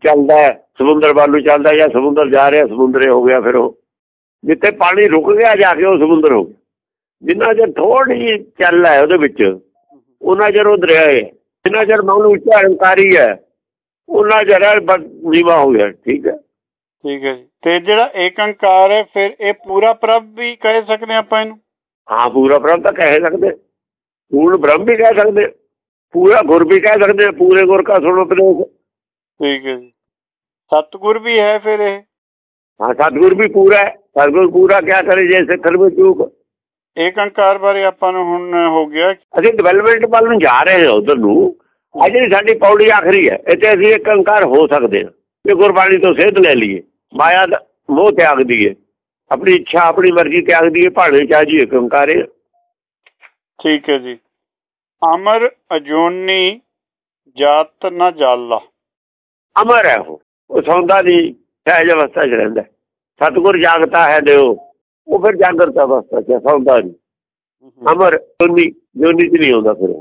[SPEAKER 2] ਚੱਲਦਾ ਹੈ ਸਮੁੰਦਰ ਵੱਲ ਚੱਲਦਾ ਜਾਂ ਸਮੁੰਦਰ ਜਾ ਰਿਹਾ ਸਮੁੰਦਰੇ ਹੋ ਗਿਆ ਫਿਰ ਉਹ। ਜਿੱਥੇ ਪਾਣੀ ਰੁਕ ਗਿਆ ਜਾ ਕੇ ਉਹ ਸਮੁੰਦਰ ਹੋ ਗਿਆ। ਜਿੰਨਾ ਚਿਰ ਥੋੜੀ ਚੱਲ ਹੈ ਉਹਦੇ ਵਿੱਚ ਉਹਨਾਂ ਚਿਰ ਉਹ ਦਰਿਆ ਹੈ ਜਿੰਨਾ ਚਿਰ ਮਨ ਉੱਚਾ ਹੰਕਾਰੀ ਹੈ ਉਹਨਾਂ ਬਸ ਨੀਵਾ ਹੋ ਗਿਆ ਠੀਕ ਹੈ।
[SPEAKER 1] ਠੀਕ ਹੈ ਤੇ ਜਿਹੜਾ ਏਕ ਓੰਕਾਰ ਹੈ ਫਿਰ ਇਹ ਪੂਰਾ ਪ੍ਰਭ ਵੀ ਕਹਿ ਸਕਦੇ ਆਪਾਂ ਇਹਨੂੰ?
[SPEAKER 2] ਹਾਂ ਪੂਰਾ ਬ੍ਰਹਮ ਤਾਂ ਕਹਿ ਸਕਦੇ। ਪੂਰਨ ਬ੍ਰਹਮ ਵੀ ਕਹਿ ਸਕਦੇ। ਪੂਰਾ ਗੁਰ ਵੀ ਕਹਿ ਸਕਦੇ। ਪੂਰੇ ਗੁਰ ਕਾ ਸੁਣੋ ਉਪਦੇਸ਼।
[SPEAKER 1] ਠੀਕ ਹੈ ਜੀ। ਸਤਿਗੁਰ ਵੀ ਹੈ ਫਿਰ ਇਹ?
[SPEAKER 2] ਹਾਂ ਸਤਿਗੁਰ ਵੀ ਪੂਰਾ ਹੈ। ਸਤਿਗੁਰ ਪੂਰਾ ਕਿਆ ਕਰੇ ਜੇ ਸਿੱਖਰ ਵਿੱਚ ਚੂਕ।
[SPEAKER 1] ਏਕ ਓੰਕਾਰ ਬਾਰੇ ਆਪਾਂ ਨੂੰ ਹੁਣ ਹੋ ਗਿਆ
[SPEAKER 2] ਅਸੀਂ ਡਿਵੈਲਪਮੈਂਟ ਵੱਲ ਨੂੰ ਜਾ ਰਹੇ ਹਾਂ ਉਧਰ ਨੂੰ। ਅੱਜ ਸਾਡੀ ਪੌੜੀ ਆਖਰੀ ਹੈ। ਇੱਥੇ ਅਸੀਂ ਇੱਕ ਅੰਕਾਰ ਹੋ ਸਕਦੇ ਹਾਂ। ਕਿ ਗੁਰਬਾਣੀ ਤੋਂ ਸੇਧ ਲੈ ਲਈਏ। ਮਾਇਆ ਦਾ ਮੋਹ ਤਿਆਗ ਦਈਏ ਆਪਣੀ ਇੱਛਾ ਆਪਣੀ ਮਰਜ਼ੀ ਤਿਆਗ ਦਈਏ ਭਾਣੇ ਚਾਹ ਜੀ ਇੱਕ ਅੰਕਾਰ ਹੈ।
[SPEAKER 1] ਠੀਕ ਹੈ ਜੀ। ਅਮਰ ਅਜੋਨੀ ਜਾਤ ਨਾ ਜਾਲਾ।
[SPEAKER 2] ਅਮਰ ਹੈ ਉਹ। ਸੌਂਦਾ ਨਹੀਂ। ਸਹਿਜ ਅਵਸਥਾ 'ਚ ਰਹਿੰਦਾ। ਸਤਗੁਰ ਜਾਗਤਾ ਹੈ ਦਿਓ। ਉਹ ਫਿਰ ਜਾਗਰਤ ਅਵਸਥਾ ਚ ਸੌਂਦਾ ਨਹੀਂ ਅਮਰ ਜੋਨੀ ਜੋਨੀ ਚ ਨਹੀਂ ਆਉਂਦਾ ਫਿਰ।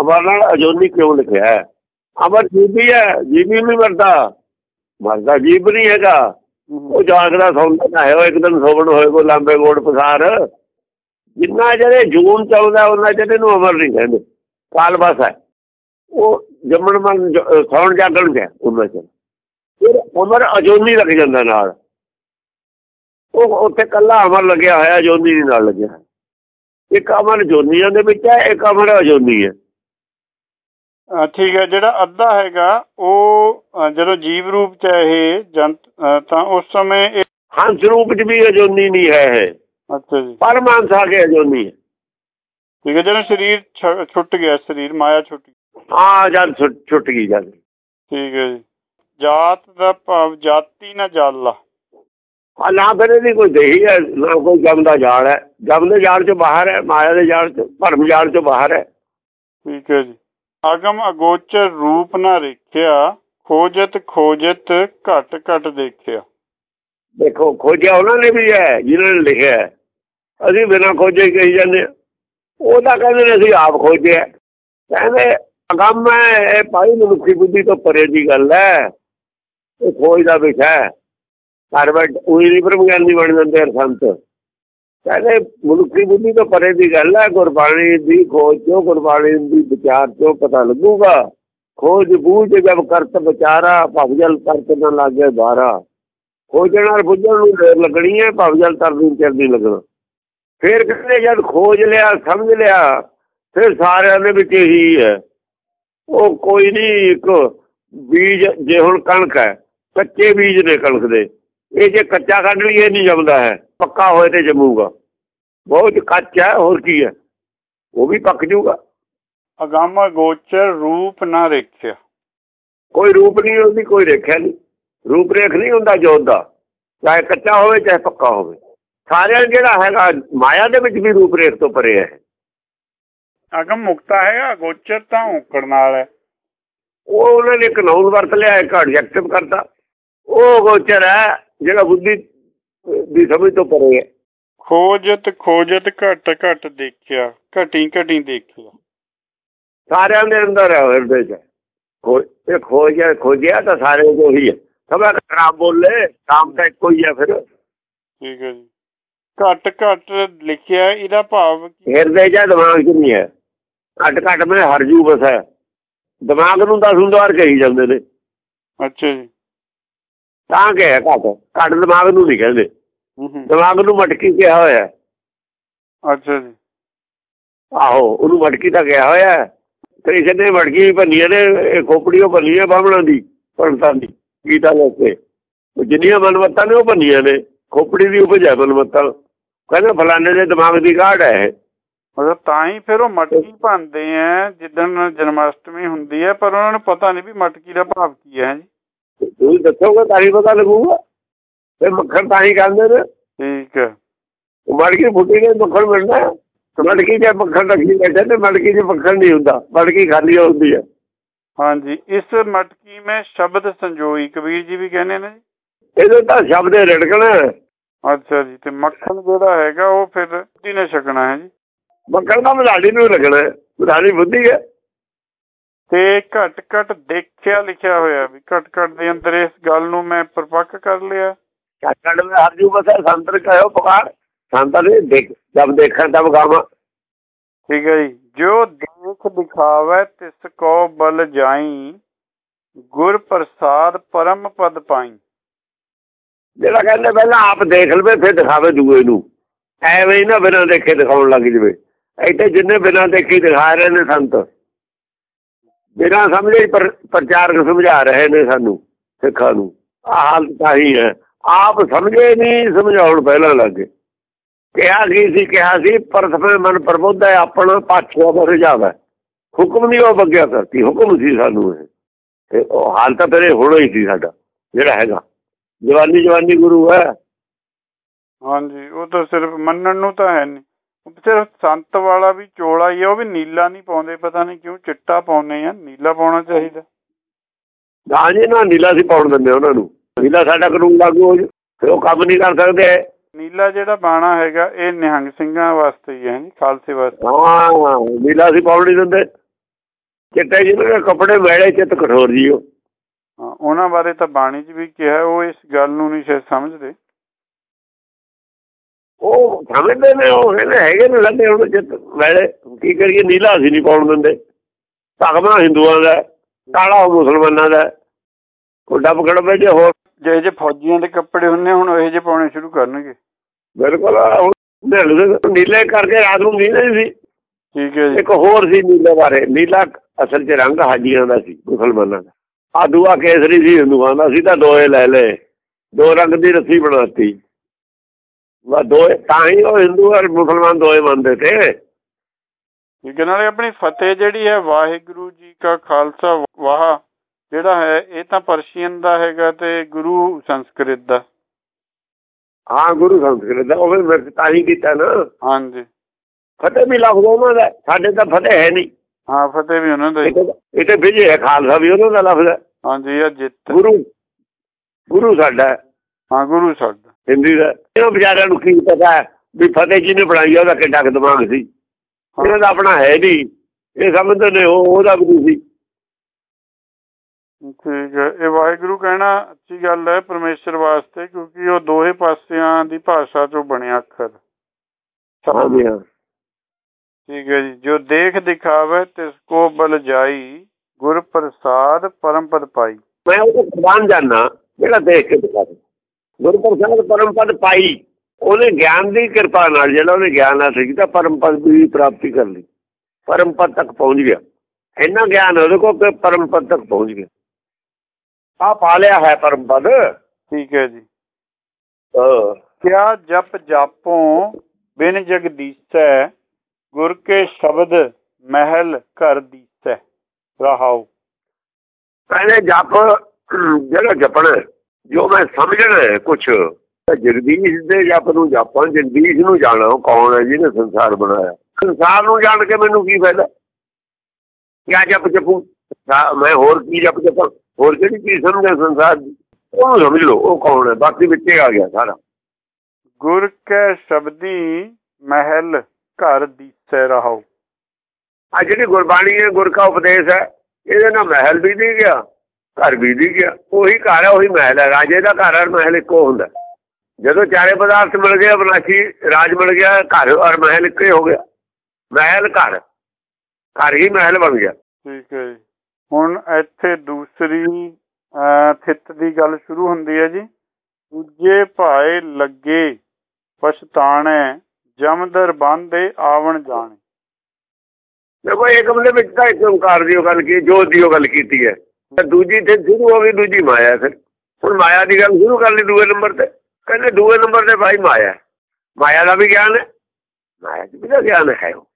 [SPEAKER 2] ਅਮਰ ਨਾਲ ਅਜੋਨੀ ਕਿਉਂ ਲਿਖਿਆ ਹੈ? ਅਮਰ ਜੀਵੀ ਹੈ ਜੀਵੀ ਨਹੀਂ ਮਰਦਾ। ਮਰਦਾ ਜੀਵ ਨਹੀਂ ਹੈਗਾ। ਉਹ ਜਾਗਦਾ ਸੌਂਦਾ ਨਾ ਹੈ ਉਹ ਇੱਕ ਦਿਨ ਸੋਵਣ ਹੋਏ ਕੋ ਲਾਂਬੇ ਗੋੜ ਪਸਾਰ। ਜਿੰਨਾ ਜਿਹੜੇ ਜੂਨ ਚੱਲਦਾ ਉਹਨਾਂ ਜਿਹੜੇ ਨੂੰ ਅਮਰ ਨਹੀਂ ਕਹਿੰਦੇ। ਕਾਲ ਬਸ ਹੈ। ਉਹ ਜੰਮਣ ਮਨ ਸੌਣ ਜਾਗਣ ਹੈ ਉਹਨਾਂ ਚ ਫਿਰ ਅਮਰ ਅਜੋਨੀ ਲੱਗ ਜਾਂਦਾ ਨਾਲ। ਉਹ ਉੱਥੇ ਕੱਲਾ ਅਮਰ ਲੱਗਿਆ ਹੋਇਆ ਜੋਨੀ ਦੇ ਨਾਲ ਲੱਗਿਆ। ਇੱਕ ਅਮਰ ਜੋਨੀਆਂ ਦੇ ਵਿੱਚ ਹੈ ਇੱਕ ਅਮਰ ਅਜੋਨੀ ਹੈ।
[SPEAKER 1] ਠੀਕ ਹੈ ਜਿਹੜਾ ਅੱਧਾ ਹੈਗਾ ਉਹ ਜਦੋਂ ਜੀਵ ਰੂਪ ਚ ਹੈ ਇਹ ਜੰਤ ਤਾਂ ਉਸ ਸਮੇਂ ਇਹ
[SPEAKER 2] ਹੰਸ ਰੂਪ ਚ ਵੀ ਅਜੋਨੀ ਨਹੀਂ ਹੈ ਇਹ।
[SPEAKER 1] ਅੱਛਾ ਜੀ।
[SPEAKER 2] ਪਰਮਾਨਸ ਆ ਕੇ ਅਜੋਨੀ ਹੈ।
[SPEAKER 1] ਠੀਕ ਹੈ ਜਦੋਂ ਸਰੀਰ ਛੁੱਟ ਗਿਆ ਸਰੀਰ ਮਾਇਆ ਛੁੱਟ ਗਈ।
[SPEAKER 2] ਆ ਜਦ ਛੁੱਟ ਛੁੱਟ ਗਈ ਜਦ
[SPEAKER 1] ਠੀਕ ਹੈ ਜੀ। ਜਾਤ ਦਾ ਭਾਵ ਜਾਤੀ ਨਾ ਜਾਲਾ।
[SPEAKER 2] ਆ ਨਾ ਫਿਰ ਇਹਦੀ ਕੋਈ ਦੇਹੀ ਹੈ ਨਾ ਕੋਈ ਜਮ ਦਾ ਜਾਲ ਹੈ। ਜਮ ਦੇ ਜਾਲ ਚੋਂ ਬਾਹਰ ਹੈ ਮਾਇਆ ਦੇ ਜਾਲ ਚ ਭਰਮ ਜਾਲ ਚੋਂ ਬਾਹਰ ਹੈ।
[SPEAKER 1] ਠੀਕ ਹੈ ਜੀ। ਅਗਮ ਅਗੋਚਰ ਰੂਪ ਨਾ ਰੇਖਿਆ ਖੋਜਤ ਖੋਜਤ ਘਟ ਘਟ ਦੇਖਿਆ।
[SPEAKER 2] ਦੇਖੋ ਖੋਜਿਆ ਉਹਨਾਂ ਨੇ ਵੀ ਹੈ ਜਿਨ੍ਹਾਂ ਨੇ ਲਿਖਿਆ। ਅਸੀਂ ਬਿਨਾਂ ਖੋਜੇ ਕਹੀ ਜਾਂਦੇ। ਉਹ ਤਾਂ ਕਹਿੰਦੇ ਨੇ ਅਸੀਂ ਆਪ ਖੋਜਿਆ ਕਹਿੰਦੇ ਅਗੰਮ ਹੈ ਇਹ ਭਾਈ ਮਨੁੱਖੀ ਬੁੱਧੀ ਤੋਂ ਪਰੇ ਦੀ ਗੱਲ ਹੈ। ਇਹ ਖੋਜ ਦਾ ਵਿਸ਼ਾ ਹੈ। ਘਰ ਬੈਠ, ਉਹੀ ਨਹੀਂ ਬ੍ਰਹਮ ਗਿਆਨੀ ਬਣ ਜਾਂਦੇ ਹਰ ਸੰਤ। ਕਹਿੰਦੇ ਮਨੁੱਖੀ ਬੁੱਧੀ ਤੋਂ ਪਰੇ ਦੀ ਗੱਲ ਹੈ, ਗੁਰਬਾਣੀ ਦੀ ਖੋਜ ਤੋਂ ਗੁਰਬਾਣੀ ਦੀ ਵਿਚਾਰ ਤੋਂ ਪਤਾ ਲੱਗੂਗਾ? ਖੋਜ ਬੂਝ ਜਬ ਕਰਤ ਵਿਚਾਰਾ ਭਵਜਲ ਕਰਤ ਨਾ ਲਾਗੇ ਬਾਰਾ। ਖੋਜਣ ਨਾਲ ਬੁੱਝਣ ਨੂੰ ਦੇਰ ਲੱਗਣੀ ਹੈ ਭਵਜਲ ਤਰਦੀ ਚਰਦੀ ਲੱਗਣਾ। ਫਿਰ ਕਹਿੰਦੇ ਜਦ ਖੋਜ ਲਿਆ, ਸਮਝ ਲਿਆ, ਫਿਰ ਸਾਰਿਆਂ ਦੇ ਵਿੱਚ ਇਹੀ ਹੈ। ਉਹ ਕੋਈ ਨਹੀਂ, ਇੱਕ ਬੀਜ, ਜੇ ਹੁਣ ਕਣਕ ਹੈ, ਕੱਚੇ ਬੀਜ ਨੇ ਕਣਕ ਦੇ। ਇਹ ਜੇ ਕੱਚਾ ਕੱਢ ਲਈਏ ਨਹੀਂ ਜੰਮਦਾ ਹੈ। ਪੱਕਾ ਹੋਏ ਤੇ ਜੰਮੂਗਾ। ਬਹੁਤ ਕੱਚਾ ਹੈ ਹੋਰ ਕੀ ਹੈ। ਉਹ ਵੀ ਪੱਕ ਜਾਊਗਾ
[SPEAKER 1] ਅਗਮ ਅਗੋਚਰ ਰੂਪ ਨਾ ਰੇਖਿਆ।
[SPEAKER 2] ਕੋਈ ਰੂਪ ਨਹੀਂ ਉਹਦੀ ਕੋਈ ਰੇਖਿਆ ਨਹੀਂ। ਰੂਪ ਰੇਖ ਨਹੀਂ ਹੁੰਦਾ ਜੋਤ ਦਾ ਚਾਹੇ ਕੱਚਾ ਹੋਵੇ ਚਾਹੇ ਪੱਕਾ ਹੋਵੇ। ਸਾਰਿਆਂ ਜਿਹੜਾ ਹੈਗਾ ਮਾਇਆ ਦੇ ਵਿੱਚ ਵੀ ਰੂਪ ਰੇਖ ਤੋਂ ਪਰੇ ਹੈ।
[SPEAKER 1] ਅਗਮ ਮੁਕਤਾ ਹੈ ਅਗੋਚਰ ਤਾਂ ਔਕੜ ਨਾਲ ਹੈ।
[SPEAKER 2] ਉਹ ਉਹਨਾਂ ਨੇ ਇੱਕ ਨਾਉਨ ਵਰਤ ਲਿਆ ਇੱਕ ਐਡਜੈਕਟਿਵ ਕਰਤਾ। ਉਹ ਗੋਚਰ ਹੈ ਜਿਹੜਾ ਬੁੱਧੀ ਦੀ ਸਮਝ ਤੋਂ ਪਰੇ ਹੈ।
[SPEAKER 1] ਖੋਜਤ ਖੋਜਤ ਘਟ ਘਟ ਦੇਖਿਆ ਘਟੀ ਘਟੀ ਦੇਖਿਆ।
[SPEAKER 2] ਸਾਰਿਆਂ ਦੇ ਅੰਦਰ ਹੈ ਹਿਰਦੇ ਚ। ਇਹ ਖੋਜਿਆ ਖੋਜਿਆ ਤਾਂ ਸਾਰੇ ਕੋ ਹੀ। ਹੈ ਸਭਾ ਖਰਾਬ ਬੋਲੇ ਸ਼ਾਮ ਤਾਂ ਇੱਕੋ ਹੀ ਹੈ ਫਿਰ।
[SPEAKER 1] ਠੀਕ ਹੈ ਜੀ। ਘਟ ਘਟ ਲਿਖਿਆ ਇਹਦਾ ਭਾਵ ਕੀ?
[SPEAKER 2] ਹਿਰਦੇ ਚ ਦਿਮਾਗ ਚ ਨਹੀਂ ਹੈ। ਘੱਟ ਘੱਟ ਮੈਂ ਹਰਜੂ ਬਸ ਹੈ। ਦਿਮਾਗ ਨੂੰ ਦਸ ਹੁੰਦਾਰ ਕਹੀ ਜਾਂਦੇ ਨੇ।
[SPEAKER 1] ਅੱਛਾ ਜੀ।
[SPEAKER 2] ਤਾਂ ਕਿ ਹੈ ਘੱਟ। ਘੱਟ ਦਿਮਾਗ ਨੂੰ ਨਹੀਂ ਕਹਿੰਦੇ। ਦਿਮਾਗ ਨੂੰ ਮਟਕੀ ਕਿਹਾ ਹੋਇਆ।
[SPEAKER 1] ਅੱਛਾ ਜੀ।
[SPEAKER 2] ਆਹੋ ਉਹਨੂੰ ਮਟਕੀ ਤਾਂ ਕਿਹਾ ਹੋਇਆ। ਕ੍ਰਿਸ਼ਨ ਨੇ ਮਟਕੀ ਭੰਨੀਆਂ ਨੇ ਇਹ ਖੋਪੜੀਓ ਭੰਨੀ ਹੈ ਬਾਹਮਣਾਂ ਦੀ ਪੰਡਤਾਂ ਦੀ ਗੀਤਾ ਲੈ ਕੇ ਉਹ ਜਿੰਨੀਆਂ ਮਨਮਤਾਂ ਨੇ ਉਹ ਭੰਨੀਆਂ ਨੇ। ਖੋਪੜੀ ਦੀ ਉਪਜ ਹੈ ਮਨਮਤਾਂ। ਕਹਿੰਦੇ ਫਲਾਣੇ ਦੇ ਦਿਮਾਗ ਦੀ ਕਾਢ ਹੈ।
[SPEAKER 1] ਮਤਲਬ ਤਾਂ ਹੀ ਫਿਰ ਉਹ ਮਟਕੀ ਭੰਨਦੇ ਆ ਜਿੱਦਣ ਜਨਮਾਸ਼ਟਮੀ ਹੁੰਦੀ ਹੈ ਪਰ ਉਹਨਾਂ ਨੂੰ ਪਤਾ ਨਹੀਂ ਵੀ ਮਟਕੀ ਦਾ ਭਾਵ ਕੀ ਹੈ ਜੀ।
[SPEAKER 2] ਤੁਸੀਂ ਦੱਸੋਗੇ ਤਾਂ ਹੀ ਪਤਾ ਲੱਗੂਗਾ। ਤੇ ਮੱਖਣ ਤਾਂ ਹੀ ਕਹਿੰਦੇ ਨੇ।
[SPEAKER 1] ਠੀਕ ਹੈ।
[SPEAKER 2] ਮਟਕੀ ਫੁੱਟੀ ਕੇ ਮੱਖਣ ਮਿਲਣਾ। ਹੈ। ਮਟਕੀ ਜੇ ਮੱਖਣ ਰੱਖੀ ਬੈਠੇ ਤੇ ਮਟਕੀ 'ਚ ਮੱਖਣ ਨਹੀਂ ਹੁੰਦਾ। ਮਟਕੀ ਖਾਲੀ ਹੁੰਦੀ ਹੈ।
[SPEAKER 1] ਹਾਂਜੀ ਇਸ ਮਟਕੀ ਮੈਂ ਸ਼ਬਦ ਸੰਜੋਈ ਕਬੀਰ ਜੀ ਵੀ ਕਹਿੰਦੇ ਨੇ ਜੀ।
[SPEAKER 2] ਇਹਦੇ ਤਾਂ ਸ਼ਬਦ ਰੜਕਣਾ।
[SPEAKER 1] ਅੱਛਾ ਜੀ ਤੇ ਮੱਖਣ ਜਿਹੜਾ ਹੈਗਾ ਉਹ ਫਿਰ ਬੁੱਧੀ ਨੇ ਛਕਣਾ ਹੈ ਜੀ।
[SPEAKER 2] ਮੱਖਣ ਦਾ ਮਧਾਣੀ ਨੂੰ ਲੱਗਣਾ ਹੈ। ਮਧਾਣੀ ਬੁੱਧੀ ਹੈ।
[SPEAKER 1] ਤੇ ਘਟ ਘਟ ਦੇਖਿਆ ਲਿਖਿਆ ਹੋਇਆ ਵੀ ਘਟ ਘਟ ਦੇ ਅੰਦਰ ਇਸ ਗੱਲ ਨੂੰ ਮੈਂ ਪਰਪੱਕ ਕਰ ਲਿਆ।
[SPEAKER 2] ਛੱਡ में ਹਰਜੂ ਬਸ ਹੈ ਸੰਤਰ ਕਹਿਓ ਪੁਕਾਰ। ਸੰਤਾਂ ਨੇ ਦੇਖ ਜਦ ਦੇਖਾਂ ਤਬ ਗਾਵਾਂ
[SPEAKER 1] ਠੀਕ ਹੈ ਜੀ। ਜੋ ਦੇਖ ਦਿਖਾਵੇ ਤਿਸ ਕੋ ਬਲ ਜਾਈ ਗੁਰ ਪ੍ਰਸਾਦ ਪਰਮ ਪਦ ਪਾਈ।
[SPEAKER 2] ਜਿਹੜਾ ਕਹਿੰਦੇ ਪਹਿਲਾਂ ਆਪ ਦੇਖ ਲਵੇ ਫਿਰ ਦਿਖਾਵੇ ਦੂਏ ਨੂੰ। ਐਵੇਂ ਨਾ ਬਿਨਾਂ ਦੇਖੇ ਦਿਖਾਉਣ ਲੱਗ ਜਵੇ। ਇੱਥੇ ਜਿੰਨੇ ਬਿਨਾਂ ਦੇਖੇ ਦਿਖਾ ਰਹੇ ਨੇ ਸੰਤ। ਬਿਨਾਂ ਸਮਝੇ ਪ੍ਰਚਾਰਕ ਸਮਝਾ ਰਹੇ ਨੇ ਸਾਨੂੰ, ਸਿੱਖਾਂ ਨੂੰ। ਹਾਲਤ ਤਾਂ ਹੈ ਆਪ ਸਮਝੇ ਨਹੀਂ ਸਮਝਾਉਣ ਪਹਿਲਾਂ ਲੱਗੇ ਕਿਹਾ ਕੀ ਸੀ, ਕਿਹਾ ਸੀ ਪਰਥਮੇ ਮਨ ਪ੍ਰਬੁੱਧ ਹੈ, ਆਪਣਾ ਪਾਛਾ ਪਰ ਹੁਕਮ ਨਹੀਂ ਉਹ ਬੱਗਿਆ ਕਰਤੀ ਹੁਕਮ ਸੀ ਸਾਨੂੰ ਇਹ। ਤੇ ਉਹ ਹਾਲ ਤਾਂ ਫਿਰ ਹੋਣਾ ਹੀ ਸੀ ਸਾਡਾ, ਜਿਹੜਾ ਹੈਗਾ। ਜਵਾਨੀ ਜਵਾਨੀ ਗੁਰੂ ਹੈ।
[SPEAKER 1] ਹਾਂਜੀ, ਉਹ ਤਾਂ ਸਿਰਫ ਮੰਨਣ ਨੂੰ ਤਾਂ ਹੈ ਨਹੀਂ ਸਿਰਫ ਸੰਤ ਵਾਲਾ ਵੀ ਚੋਲਾ ਹੀ ਹੈ ਉਹ ਵੀ ਨੀਲਾ ਨਹੀਂ ਪਾਉਂਦੇ ਪਤਾ ਨਹੀਂ ਕਿਉਂ ਚਿੱਟਾ ਪਾਉਂਦੇ ਆ ਨੀਲਾ ਪਾਉਣਾ ਚਾਹੀਦਾ।
[SPEAKER 2] ਨਾ ਜੀ ਨਾ ਨੀਲਾ ਸੀ ਪਾਉਣ ਦਿੰਦੇ ਉਹਨਾਂ ਨੂੰ। ਨੀਲਾ ਸਾਡਾ ਕਾਨੂੰਨ ਲਾਗੂ ਹੋ ਜੂ ਫਿਰ ਉਹ ਕੰਮ ਨਹੀਂ ਕਰ ਸਕਦੇ।
[SPEAKER 1] ਨੀਲਾ ਜਿਹੜਾ ਬਾਣਾ ਹੈਗਾ ਇਹ ਨਿਹੰਗ ਸਿੰਘਾਂ ਵਾਸਤੇ ਹੀ ਹੈ ਜੀ ਖਾਲਸੇ ਵਾਸਤੇ।
[SPEAKER 2] ਹਾਂ ਨੀਲਾ ਸੀ ਪਾਉਣ ਨਹੀਂ ਦਿੰਦੇ। ਚਿੱਟੇ ਜਿਹਨਾਂ ਦੇ ਕੱਪੜੇ ਮੈਲੇ ਚਿੱਤ ਕਠੋਰ ਜੀ ਉਹ।
[SPEAKER 1] ਹਾਂ, ਉਹਨਾਂ ਬਾਰੇ ਤਾਂ ਬਾਣੀ 'ਚ ਵੀ ਕਿਹਾ ਉਹ ਇਸ ਗੱਲ ਨੂੰ ਨਹੀਂ ਸਮਝਦੇ।
[SPEAKER 2] ਉਹ ਸਮਝਦੇ ਨੇ ਉਹ ਕਹਿੰਦੇ ਹੈਗੇ ਨੇ ਲੱਗੇ ਹੁਣ ਚਿੱਤ ਮੈਲੇ ਕੀ ਕਰੀਏ ਨੀਲਾ ਅਸੀਂ ਨਹੀਂ ਪਾਉਣ ਦਿੰਦੇ। ਭਗਵਾ ਹਿੰਦੂਆਂ ਦਾ ਕਾਲਾ ਮੁਸਲਮਾਨਾਂ ਦਾ। ਕੋਈ ਡੱਬ ਗੜਬੇ ਜੇ ਹੋਰ
[SPEAKER 1] ਜਿਹੇ ਜੇ ਫੌਜੀਆਂ ਦੇ ਕੱਪੜੇ ਹੁੰਨੇ ਹੁਣ ਉਹ ਜਿਹੇ ਪਾਉਣੇ ਸ਼ੁਰੂ ਕਰਨਗੇ।
[SPEAKER 2] ਬਿਲਕੁਲ ਹੁਣ ਨੀਲੇ ਕਰਕੇ ਰਾਤ ਨੂੰ ਨੀਲੇ ਸੀ।
[SPEAKER 1] ਠੀਕ ਹੈ ਜੀ।
[SPEAKER 2] ਇੱਕ ਹੋਰ ਸੀ ਨੀਲੇ ਬਾਰੇ ਨੀਲਾ ਅਸਲ 'ਚ ਰੰਗ ਹਾਜੀਆਂ ਦਾ ਸੀ ਮੁਸਲਮਾਨਾਂ ਦਾ। ਆ ਦੂਆ ਕੇਸਰੀ ਸੀ ਹਿੰਦੂਆਂ ਦਾ ਸੀ ਤਾਂ ਦੋਏ ਲੈ ਲਏ। ਦੋ ਰੰਗ ਦੀ ਰੱਸੀ ਬਣਾਤੀ। ਵਾ ਦੋਏ ਤਾਂ ਹੀ ਉਹ ਹਿੰਦੂ ਔਰ ਮੁਸਲਮਾਨ ਦੋਏ ਮੰਨਦੇ ਤੇ।
[SPEAKER 1] ਠੀਕ ਹੈ ਨਾਲੇ ਆਪਣੀ ਫਤਿਹ ਜਿਹੜੀ ਹੈ ਵਾਹਿਗੁਰੂ ਜੀ ਕਾ ਖਾਲਸਾ ਵਾਹ ਜਿਹੜਾ ਹੈ ਇਹ ਤਾਂ ਪਰਸ਼ੀਅਨ ਦਾ ਹੈਗਾ ਤੇ ਗੁਰੂ ਸੰਸਕ੍ਰਿਤ ਦਾ।
[SPEAKER 2] ਹਾਂ ਗੁਰੂ ਸੰਸਕ੍ਰਿਤ ਦਾ ਉਹ ਵੀ ਮਿਰਚ ਤਾਂ ਹੀ ਕੀਤਾ ਨਾ।
[SPEAKER 1] ਹਾਂਜੀ।
[SPEAKER 2] ਫਤਿਹ ਵੀ ਲਫ਼ਜ਼ ਉਹਨਾਂ ਦਾ ਸਾਡੇ ਤਾਂ ਫਤਿਹ ਹੈ ਨਹੀਂ।
[SPEAKER 1] ਹਾਂ ਫਤਿਹ ਵੀ ਉਹਨਾਂ ਦਾ
[SPEAKER 2] ਇਹ ਤੇ ਵਿਜੇ ਹੈ ਖਾਲਸਾ ਵੀ ਉਹਨਾਂ ਦਾ ਲਫ਼ਜ਼ ਹੈ
[SPEAKER 1] ਹਾਂਜੀ ਇਹ ਜਿੱਤ।
[SPEAKER 2] ਗੁਰੂ ਗੁਰੂ ਸਾਡਾ। ਹਾਂ
[SPEAKER 1] ਗੁਰੂ ਸਾਡਾ।
[SPEAKER 2] ਹਿੰਦੀ ਦਾ। ਇਹਨਾਂ ਵਿਚਾਰਿਆਂ ਨੂੰ ਕੀ ਪਤਾ ਵੀ ਫਤਿਹ ਜਿਹਨੇ ਬਣਾਈ ਆ ਉਹਦਾ ਕਿੱਡਾ ਕੁ ਦਿਮਾਗ ਸੀ। ਇਹਨਾਂ ਦਾ ਆਪਣਾ ਹੈ ਨਹੀਂ ਇਹ ਸਮਝਦੇ ਨੇ ਉਹ ਉਹਦਾ ਵੀ ਸੀ।
[SPEAKER 1] ਠੀਕ ਹੈ। ਇਹ ਵਾਹਿਗੁਰੂ ਕਹਿਣਾ ਅੱਛੀ ਗੱਲ ਹੈ ਪਰਮੇਸ਼ਰ ਵਾਸਤੇ ਕਿਉਂਕਿ ਉਹ ਦੋਹੇ ਪਾਸਿਆਂ ਦੀ ਭਾਸ਼ਾ ਚੋਂ ਬਣਿਆ ਅੱਖਰ।
[SPEAKER 2] ਹਾਂਜੀ ਹਾਂ।
[SPEAKER 1] ਠੀਕ ਹੈ ਜੀ। ਜੋ ਦੇਖ ਦਿਖਾਵੇ ਤਿਸ ਕੋ ਬਲ ਜਾਈ ਗੁਰ ਪ੍ਰਸਾਦ ਪਰਮ ਪਦ ਪਾਈ।
[SPEAKER 2] ਮੈਂ ਉਹ ਕੁਰਬਾਨ ਜਾਨਾ ਜਿਹੜਾ ਦੇਖ ਕੇ ਦਿਖਾ ਦੇ ਗੁਰੂ ਪ੍ਰਸਾਦ ਪਰਮ ਪਦ ਪਾਈ ਉਹਨੇ ਗਿਆਨ ਦੀ ਕਿਰਪਾ ਨਾਲ ਜਿਹੜਾ ਉਹਨੇ ਗਿਆਨ ਹਾਸਲ ਕੀਤਾ ਪਰਮ ਪਦ ਦੀ ਪ੍ਰਾਪਤੀ ਕਰ ਲਈ। ਪਰਮ ਪਦ ਤੱਕ ਪਹੁੰਚ ਗਿਆ। ਇੰਨਾ ਗਿਆਨ ਉਹਦੇ ਕੋਲ ਕਿ ਪਰਮ ਪਦ ਤੱਕ ਪਹੁੰਚ ਗਿਆ। ਆ ਪਾ ਲਿਆ ਹੈ ਪਰਮ ਪਦ
[SPEAKER 1] ਠੀਕ ਹੈ ਜੀ। ਕਿਆ ਜਪ ਜਾਪੋਂ ਬਿਨ ਜਗਦੀਸੈ ਗੁਰ ਕੇ ਸ਼ਬਦ ਮਹਿਲ ਘਰ ਦੀਸੈ। ਰਹਾਉ
[SPEAKER 2] ਪਹਿਲੇ ਜਪ ਜਿਹੜਾ ਜਪਣਾ ਜੋ ਮੈਂ ਸਮਝਣਾ ਕੁਛ ਜਗਦੀਸ਼ ਦੇ ਜਪ ਨੂੰ ਜਾਪਾਂ ਜਗਦੀਸ਼ ਨੂੰ ਜਾਣਾ ਕੌਣ ਹੈ ਜਿਹਨੇ ਸੰਸਾਰ ਬਣਾਇਆ? ਸੰਸਾਰ ਨੂੰ ਜਾਣ ਕੇ ਮੈਨੂੰ ਕੀ ਫਾਇਦਾ? ਕਿਆ ਜਪ ਜਪੂ? ਮੈਂ ਹੋਰ ਕੀ ਜਪ ਜਪਾਂ? ਹੋਰ ਕਿਹੜੀ ਚੀਜ਼ ਸਮਝਾਂ ਸੰਸਾਰ ਦੀ? ਉਹਨੂੰ ਸਮਝ ਲਓ ਉਹ ਕੌਣ ਹੈ? ਬਾਕੀ ਵਿੱਚੇ ਆ ਗਿਆ ਸਾਰਾ।
[SPEAKER 1] ਗੁਰ ਕੈ ਸ਼ਬਦੀ ਮਹਿਲ ਘਰ ਦੀਸੈ ਰਹਾਉ
[SPEAKER 2] ਆ ਜਿਹੜੀ ਗੁਰਬਾਣੀ ਹੈ ਗੁਰ ਕਾ ਉਪਦੇਸ਼ ਹੈ ਇਹਦੇ ਨਾਲ ਮਹਿਲ ਵੀ ਨਹੀਂ ਗਿਆ। ਘਰ ਵੀ ਨਹੀਂ ਗਿਆ। ਉਹੀ ਘਰ ਹੈ ਉਹੀ ਮਹਿਲ ਹੈ ਰਾਜੇ ਦਾ ਘਰ ਔਰ ਮਹਿਲ ਇੱਕੋ ਹੁੰਦਾ। ਜਦੋਂ ਚਾਰੇ ਪਦਾਰਥ ਮਿਲ ਗਏ ਅਬਨਾਸ਼ੀ ਰਾਜ ਮਿਲ ਗਿਆ ਘਰ ਔਰ ਮਹਿਲ ਇੱਕੋ ਹੀ ਗਿਆ। ਮਹਿਲ ਘਰ। ਘਰ ਹੀ ਮਹਿਲ ਬਣ ਗਿਆ।
[SPEAKER 1] ਠੀਕ ਹੈ ਹੁਣ ਇੱਥੇ ਦੂਸਰੀ ਥਿੱਤ ਦੀ ਗੱਲ ਸ਼ੁਰੂ ਹੁੰਦੀ ਹੈ ਜੀ। ਦੂਜੇ ਭਾਏ ਲੱਗੇ ਪਛਤਾਣੇ ਜਮਦਰ ਬੰਦੇ ਆਵਣ ਜਾਣੇ।
[SPEAKER 2] ਦੇਖੋ ਏਕਮ ਦੇ ਵਿੱਚ ਤਾਂ ਇੱਕ ਓੰਕਾਰ ਦੀ ਗੱਲ ਕੀ ਜੋਤ ਦੀ ਗੱਲ ਕੀਤੀ ਹੈ। ਦੂਜੀ ਤੇ ਸ਼ੁਰੂ ਹੋ ਗਈ ਦੂਜੀ ਮਾਇਆ ਫਿਰ। ਹੁਣ ਮਾਇਆ ਦੀ ਗੱਲ ਸ਼ੁਰੂ ਕਰ ਲਈ ਦੂਏ ਨੰਬਰ ਤੇ। ਕਹਿੰਦੇ ਦੂਏ ਨੰਬਰ ਤੇ ਭਾਈ ਮਾਇਆ। ਮਾਇਆ ਦਾ ਵੀ ਗਿਆਨ ਹੈ। ਮਾਇਆ ਦਾ ਵੀ ਗਿਆਨ ਹੈ ਉਹ?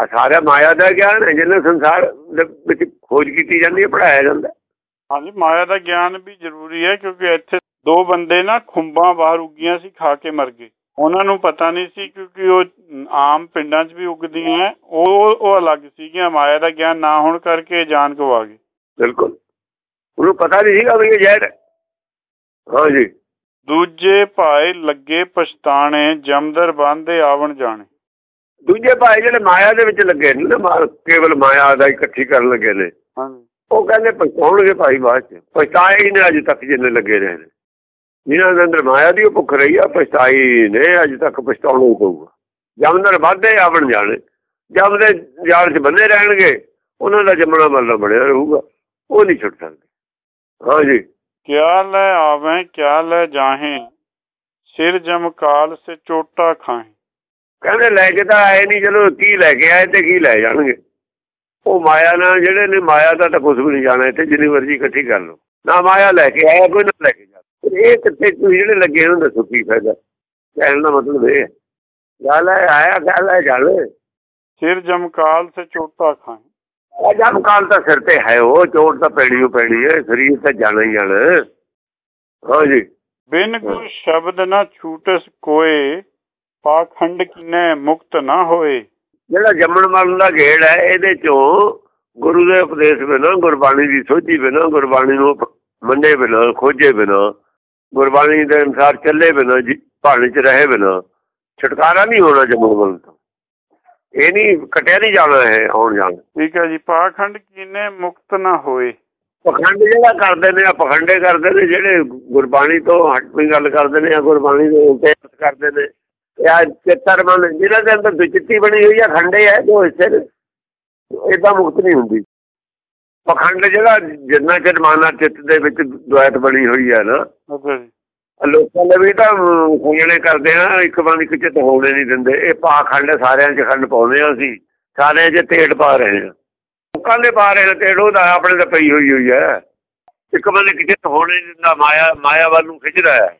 [SPEAKER 2] ਆ ਸਾਰਾ ਮਾਇਆ ਦਾ ਗਿਆਨ ਹੈ ਜਿਹਨੇ ਸੰਸਾਰ ਦੇ ਵਿੱਚ ਖੋਜ ਕੀਤੀ ਜਾਂਦੀ ਹੈ ਪੜਾਇਆ ਜਾਂਦਾ।
[SPEAKER 1] ਹਾਂਜੀ ਮਾਇਆ ਦਾ ਗਿਆਨ ਵੀ ਜ਼ਰੂਰੀ ਹੈ ਕਿਉਂਕਿ ਇੱਥੇ ਦੋ ਬੰਦੇ ਨਾ ਖੁੰਬਾਂ ਬਾਹਰ ਉੱਗੀਆਂ ਸੀ ਖਾ ਕੇ ਮਰ ਗਏ। ਉਹਨਾਂ ਨੂੰ ਪਤਾ ਨਹੀਂ ਸੀ ਕਿਉਂਕਿ ਉਹ ਆਮ ਪਿੰਡਾਂ 'ਚ ਵੀ ਉੱਗਦੀਆਂ ਉਹ ਉਹ ਅਲੱਗ ਸੀਗੀਆਂ ਮਾਇਆ ਦਾ ਗਿਆਨ ਨਾ ਹੋਣ ਕਰਕੇ ਜਾਨ ਗਵਾ ਗਏ।
[SPEAKER 2] ਬਿਲਕੁਲ। ਉਹਨੂੰ ਪਤਾ ਨਹੀਂ ਸੀਗਾ ਵੀ ਇਹ ਜ਼ਹਿਰ ਹੈ। ਹਾਂਜੀ
[SPEAKER 1] ਦੂਜੇ ਭਾਏ ਲੱਗੇ ਪਛਤਾਣੇ ਜਮਦਰ ਬੰਦੇ ਆਵਣ ਜਾਣੇ।
[SPEAKER 2] ਦੂਜੇ ਭਾਈ ਜਿਹੜੇ ਮਾਇਆ ਦੇ ਵਿੱਚ ਲੱਗੇ ਨੇ ਨਾ ਕੇਵਲ ਮਾਇਆ ਦਾ ਇਕੱਠੀ ਕਰਨ ਲੱਗੇ ਨੇ।
[SPEAKER 1] ਹਾਂਜੀ।
[SPEAKER 2] ਉਹ ਕਹਿੰਦੇ ਪਛਤਾਉਣਗੇ ਭਾਈ ਬਾਅਦ ਚ। ਪਛਤਾਏ ਹੀ ਨੇ ਅੱਜ ਤੱਕ ਜਿੰਨੇ ਲੱਗੇ ਰਹੇ ਨੇ। ਜਿਨ੍ਹਾਂ ਦੇ ਅੰਦਰ ਮਾਇਆ ਦੀ ਉਹ ਭੁੱਖ ਰਹੀ ਆ ਪਛਤਾਈ ਨੇ ਅੱਜ ਤੱਕ ਪਛਤਾਉਣਾ ਪਊਗਾ। ਜਮਦਰ ਵਾਧੇ ਆਵਣ ਜਾਣੇ। ਜਦ ਦੇ ਜਾਲ 'ਚ ਬੰਦੇ ਰਹਿਣਗੇ ਉਹਨਾਂ ਦਾ ਜੰਮਣਾ ਮਰਨਾ ਬਣਿਆ ਰਹੂਗਾ। ਉਹ ਨਹੀਂ ਛੁੱਟ ਸਕਦੇ। ਹਾਂਜੀ।
[SPEAKER 1] ਕਿਆ ਲੈ ਆਵੇਂ ਕਿਆ ਲੈ ਜਾਹੇ? ਸਿਰ ਜਮਕਾਲ ਸੇ ਚੋਟਾ ਖਾਹੇ।
[SPEAKER 2] ਕਹਿੰਦੇ ਲੈ ਕੇ ਤਾਂ ਆਏ ਨਹੀਂ ਚਲੋ ਕੀ ਲੈ ਕੇ ਆਏ ਤੇ ਕੀ ਲੈ ਜਾਣਗੇ। ਉਹ ਮਾਇਆ ਨਾਲ ਜਿਹੜੇ ਨੇ ਮਾਇਆ ਦਾ ਤਾਂ ਕੁਝ ਵੀ ਨਹੀਂ ਜਾਣਾ ਇੱਥੇ ਜਿੰਨੀ ਮਰਜ਼ੀ ਇਕੱਠੀ ਕਰ ਲਓ। ਨਾ ਮਾਇਆ ਲੈ ਕੇ ਆਇਆ ਕੋਈ ਨਾ ਲੈ ਕੇ ਜਾ। ਇਹ ਕਿੱਥੇ ਜਿਹੜੇ ਲੱਗੇ ਉਹਨਾਂ ਦੱਸੋ ਕੀ ਫਾਇਦਾ। ਕਹਿਣ ਦਾ ਮਤਲਬ ਇਹ ਹੈ। ਗੱਲ ਹੈ ਆਇਆ ਗੱਲ ਹੈ ਗੱਲ
[SPEAKER 1] ਸਿਰ ਜਮਕਾਲ ਸੇ ਚੋਟਾ ਖਾਹੇ।
[SPEAKER 2] ਇਹ ਜਦ ਕਾਲ ਤਾਂ ਸਿਰ ਤੇ ਹੈ ਉਹ ਚੋਟ ਤਾਂ ਪੈਣੀ ਓ ਪੈਣੀ ਹੈ ਸਰੀਰ ਤਾਂ ਜਾਣਾ ਹੀ ਜਾਣਾ। ਹਾਂਜੀ
[SPEAKER 1] ਬਿਨ ਗੁਰ ਸ਼ਬਦ ਨਾ ਛੂਟਸ ਕੋਏ ਪਾਖੰਡ ਕਿਨੇ ਮੁਕਤ ਨਾ ਹੋਏ।
[SPEAKER 2] ਜਿਹੜਾ ਜੰਮਣ ਮਰਨ ਦਾ ਗੇੜ ਹੈ ਇਹਦੇ ਚੋਂ ਗੁਰੂ ਦੇ ਉਪਦੇਸ਼ ਬਿਨਾਂ ਗੁਰਬਾਣੀ ਦੀ ਸੋਝੀ ਬਿਨਾਂ ਗੁਰਬਾਣੀ ਨੂੰ ਮੰਨੇ ਬਿਨਾਂ ਖੋਜੇ ਬਿਨਾਂ ਗੁਰਬਾਣੀ ਦੇ ਅਨੁਸਾਰ ਚੱਲੇ ਬਿਨਾਂ ਜੀ ਭਾਣੇ 'ਚ ਰਹੇ ਬਿਨਾਂ ਛੁਟਕਾਰਾ ਨਹੀਂ ਹੋਣਾ ਜਮਨ ਤੋਂ। ਇਹ ਨਹੀਂ ਕਟਿਆ ਨਹੀਂ ਜਾਣਾ ਹੈ ਆਉਣ ਜਾਣ।
[SPEAKER 1] ਠੀਕ ਹੈ ਜੀ ਪਾਖੰਡ ਕੀਨੇ ਮੁਕਤ ਨਾ ਹੋਏ?
[SPEAKER 2] ਪਖੰਡ ਜਿਹੜਾ ਕਰਦੇ ਨੇ ਆ ਪਖੰਡੇ ਕਰਦੇ ਨੇ ਜਿਹੜੇ ਗੁਰਬਾਣੀ ਤੋਂ ਹਟਵੀਂ ਗੱਲ ਕਰਦੇ ਨੇ ਆ ਗੁਰਬਾਣੀ ਦੇ ਉਲਟੇ ਕਰਦੇ ਨੇ ਇਹ ਆ ਚਿੱਤਰ ਮਨ ਜਿਹਨਾਂ ਦੇ ਅੰਦਰ ਵਿਚਿੱਤੀ ਬਣੀ ਹੋਈ ਆ ਖੰਡੇ ਆ ਜੋ ਹਿੱਸੇ ਨੇ ਇਦਾਂ ਮੁਕਤ ਨਹੀਂ ਹੁੰਦੀ। ਪਖੰਡ ਜਿਹੜਾ ਜਿੰਨਾ ਚਿਰ ਮਾਨਾ ਚਿੱਤ ਦੇ ਵਿੱਚ ਦੁਆਇਤ ਬਣੀ ਹੋਈ ਹੈ ਨਾ ਲੋਕਾਂ ਦੇ ਵੀ ਤਾਂ ਖੋਜਣੇ ਕਰਦੇ ਆ, ਇੱਕ ਬੰਦ ਇੱਕ ਚਿੱਤ ਹੋਣੇ ਨਹੀਂ ਦਿੰਦੇ। ਇਹ ਪਾਖੰਡ ਸਾਰਿਆਂ 'ਚ ਖੰਡ ਪਾਉਂਦੇ ਆ ਅਸੀਂ। ਸਾਰਿਆਂ 'ਚ ਤੇੜ ਪਾ ਰਹੇ ਆ। ਲੋਕਾਂ ਦੇ ਪਾ ਰਹੇ ਤੇੜ ਉਹਦਾ ਆਪਣੇ ਤੇ ਪਈ ਹੋਈ ਹੋਈ ਹੈ ਇੱਕ ਬੰਦ ਇੱਕ ਚਿੱਤ ਹੋਣੇ ਨਹੀਂ ਦਿੰਦਾ, ਮਾਇਆ ਮਾਇਆ ਵੱਲ ਨੂੰ ਖਿੱਚਦਾ ਹੈ।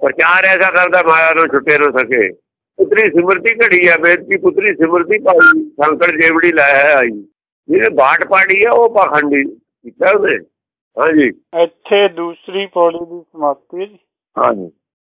[SPEAKER 2] ਪ੍ਰਚਾਰ ਐਸਾ ਕਰਦਾ, ਮਾਇਆ ਨੂੰ ਛੁੱਟੇ ਨਾ ਸਕੇ। ਪੁੱਤਰੀ ਸਿਮਰਤੀ ਘੜੀ ਆ ਵੇਦ ਦੀ ਪੁੱਤਰੀ ਸਿਮਰਤੀ ਪਾਈ ਸੰਕਟ ਜੇਵੜੀ ਲਾਇਆ ਹੈ ਆਈ। ਜਿਹਨੇ ਬਾਟ ਪਾੜੀ ਹੈ ਉਹ ਪਾਖੰਡੀ ਕੀਤਾ ਉਹਨੇ ਹਾਂਜੀ।
[SPEAKER 1] ਇੱਥੇ ਦੂਸਰੀ ਪੌੜੀ ਦੀ ਸਮਾਪਤੀ
[SPEAKER 2] ਹਾਂਜੀ।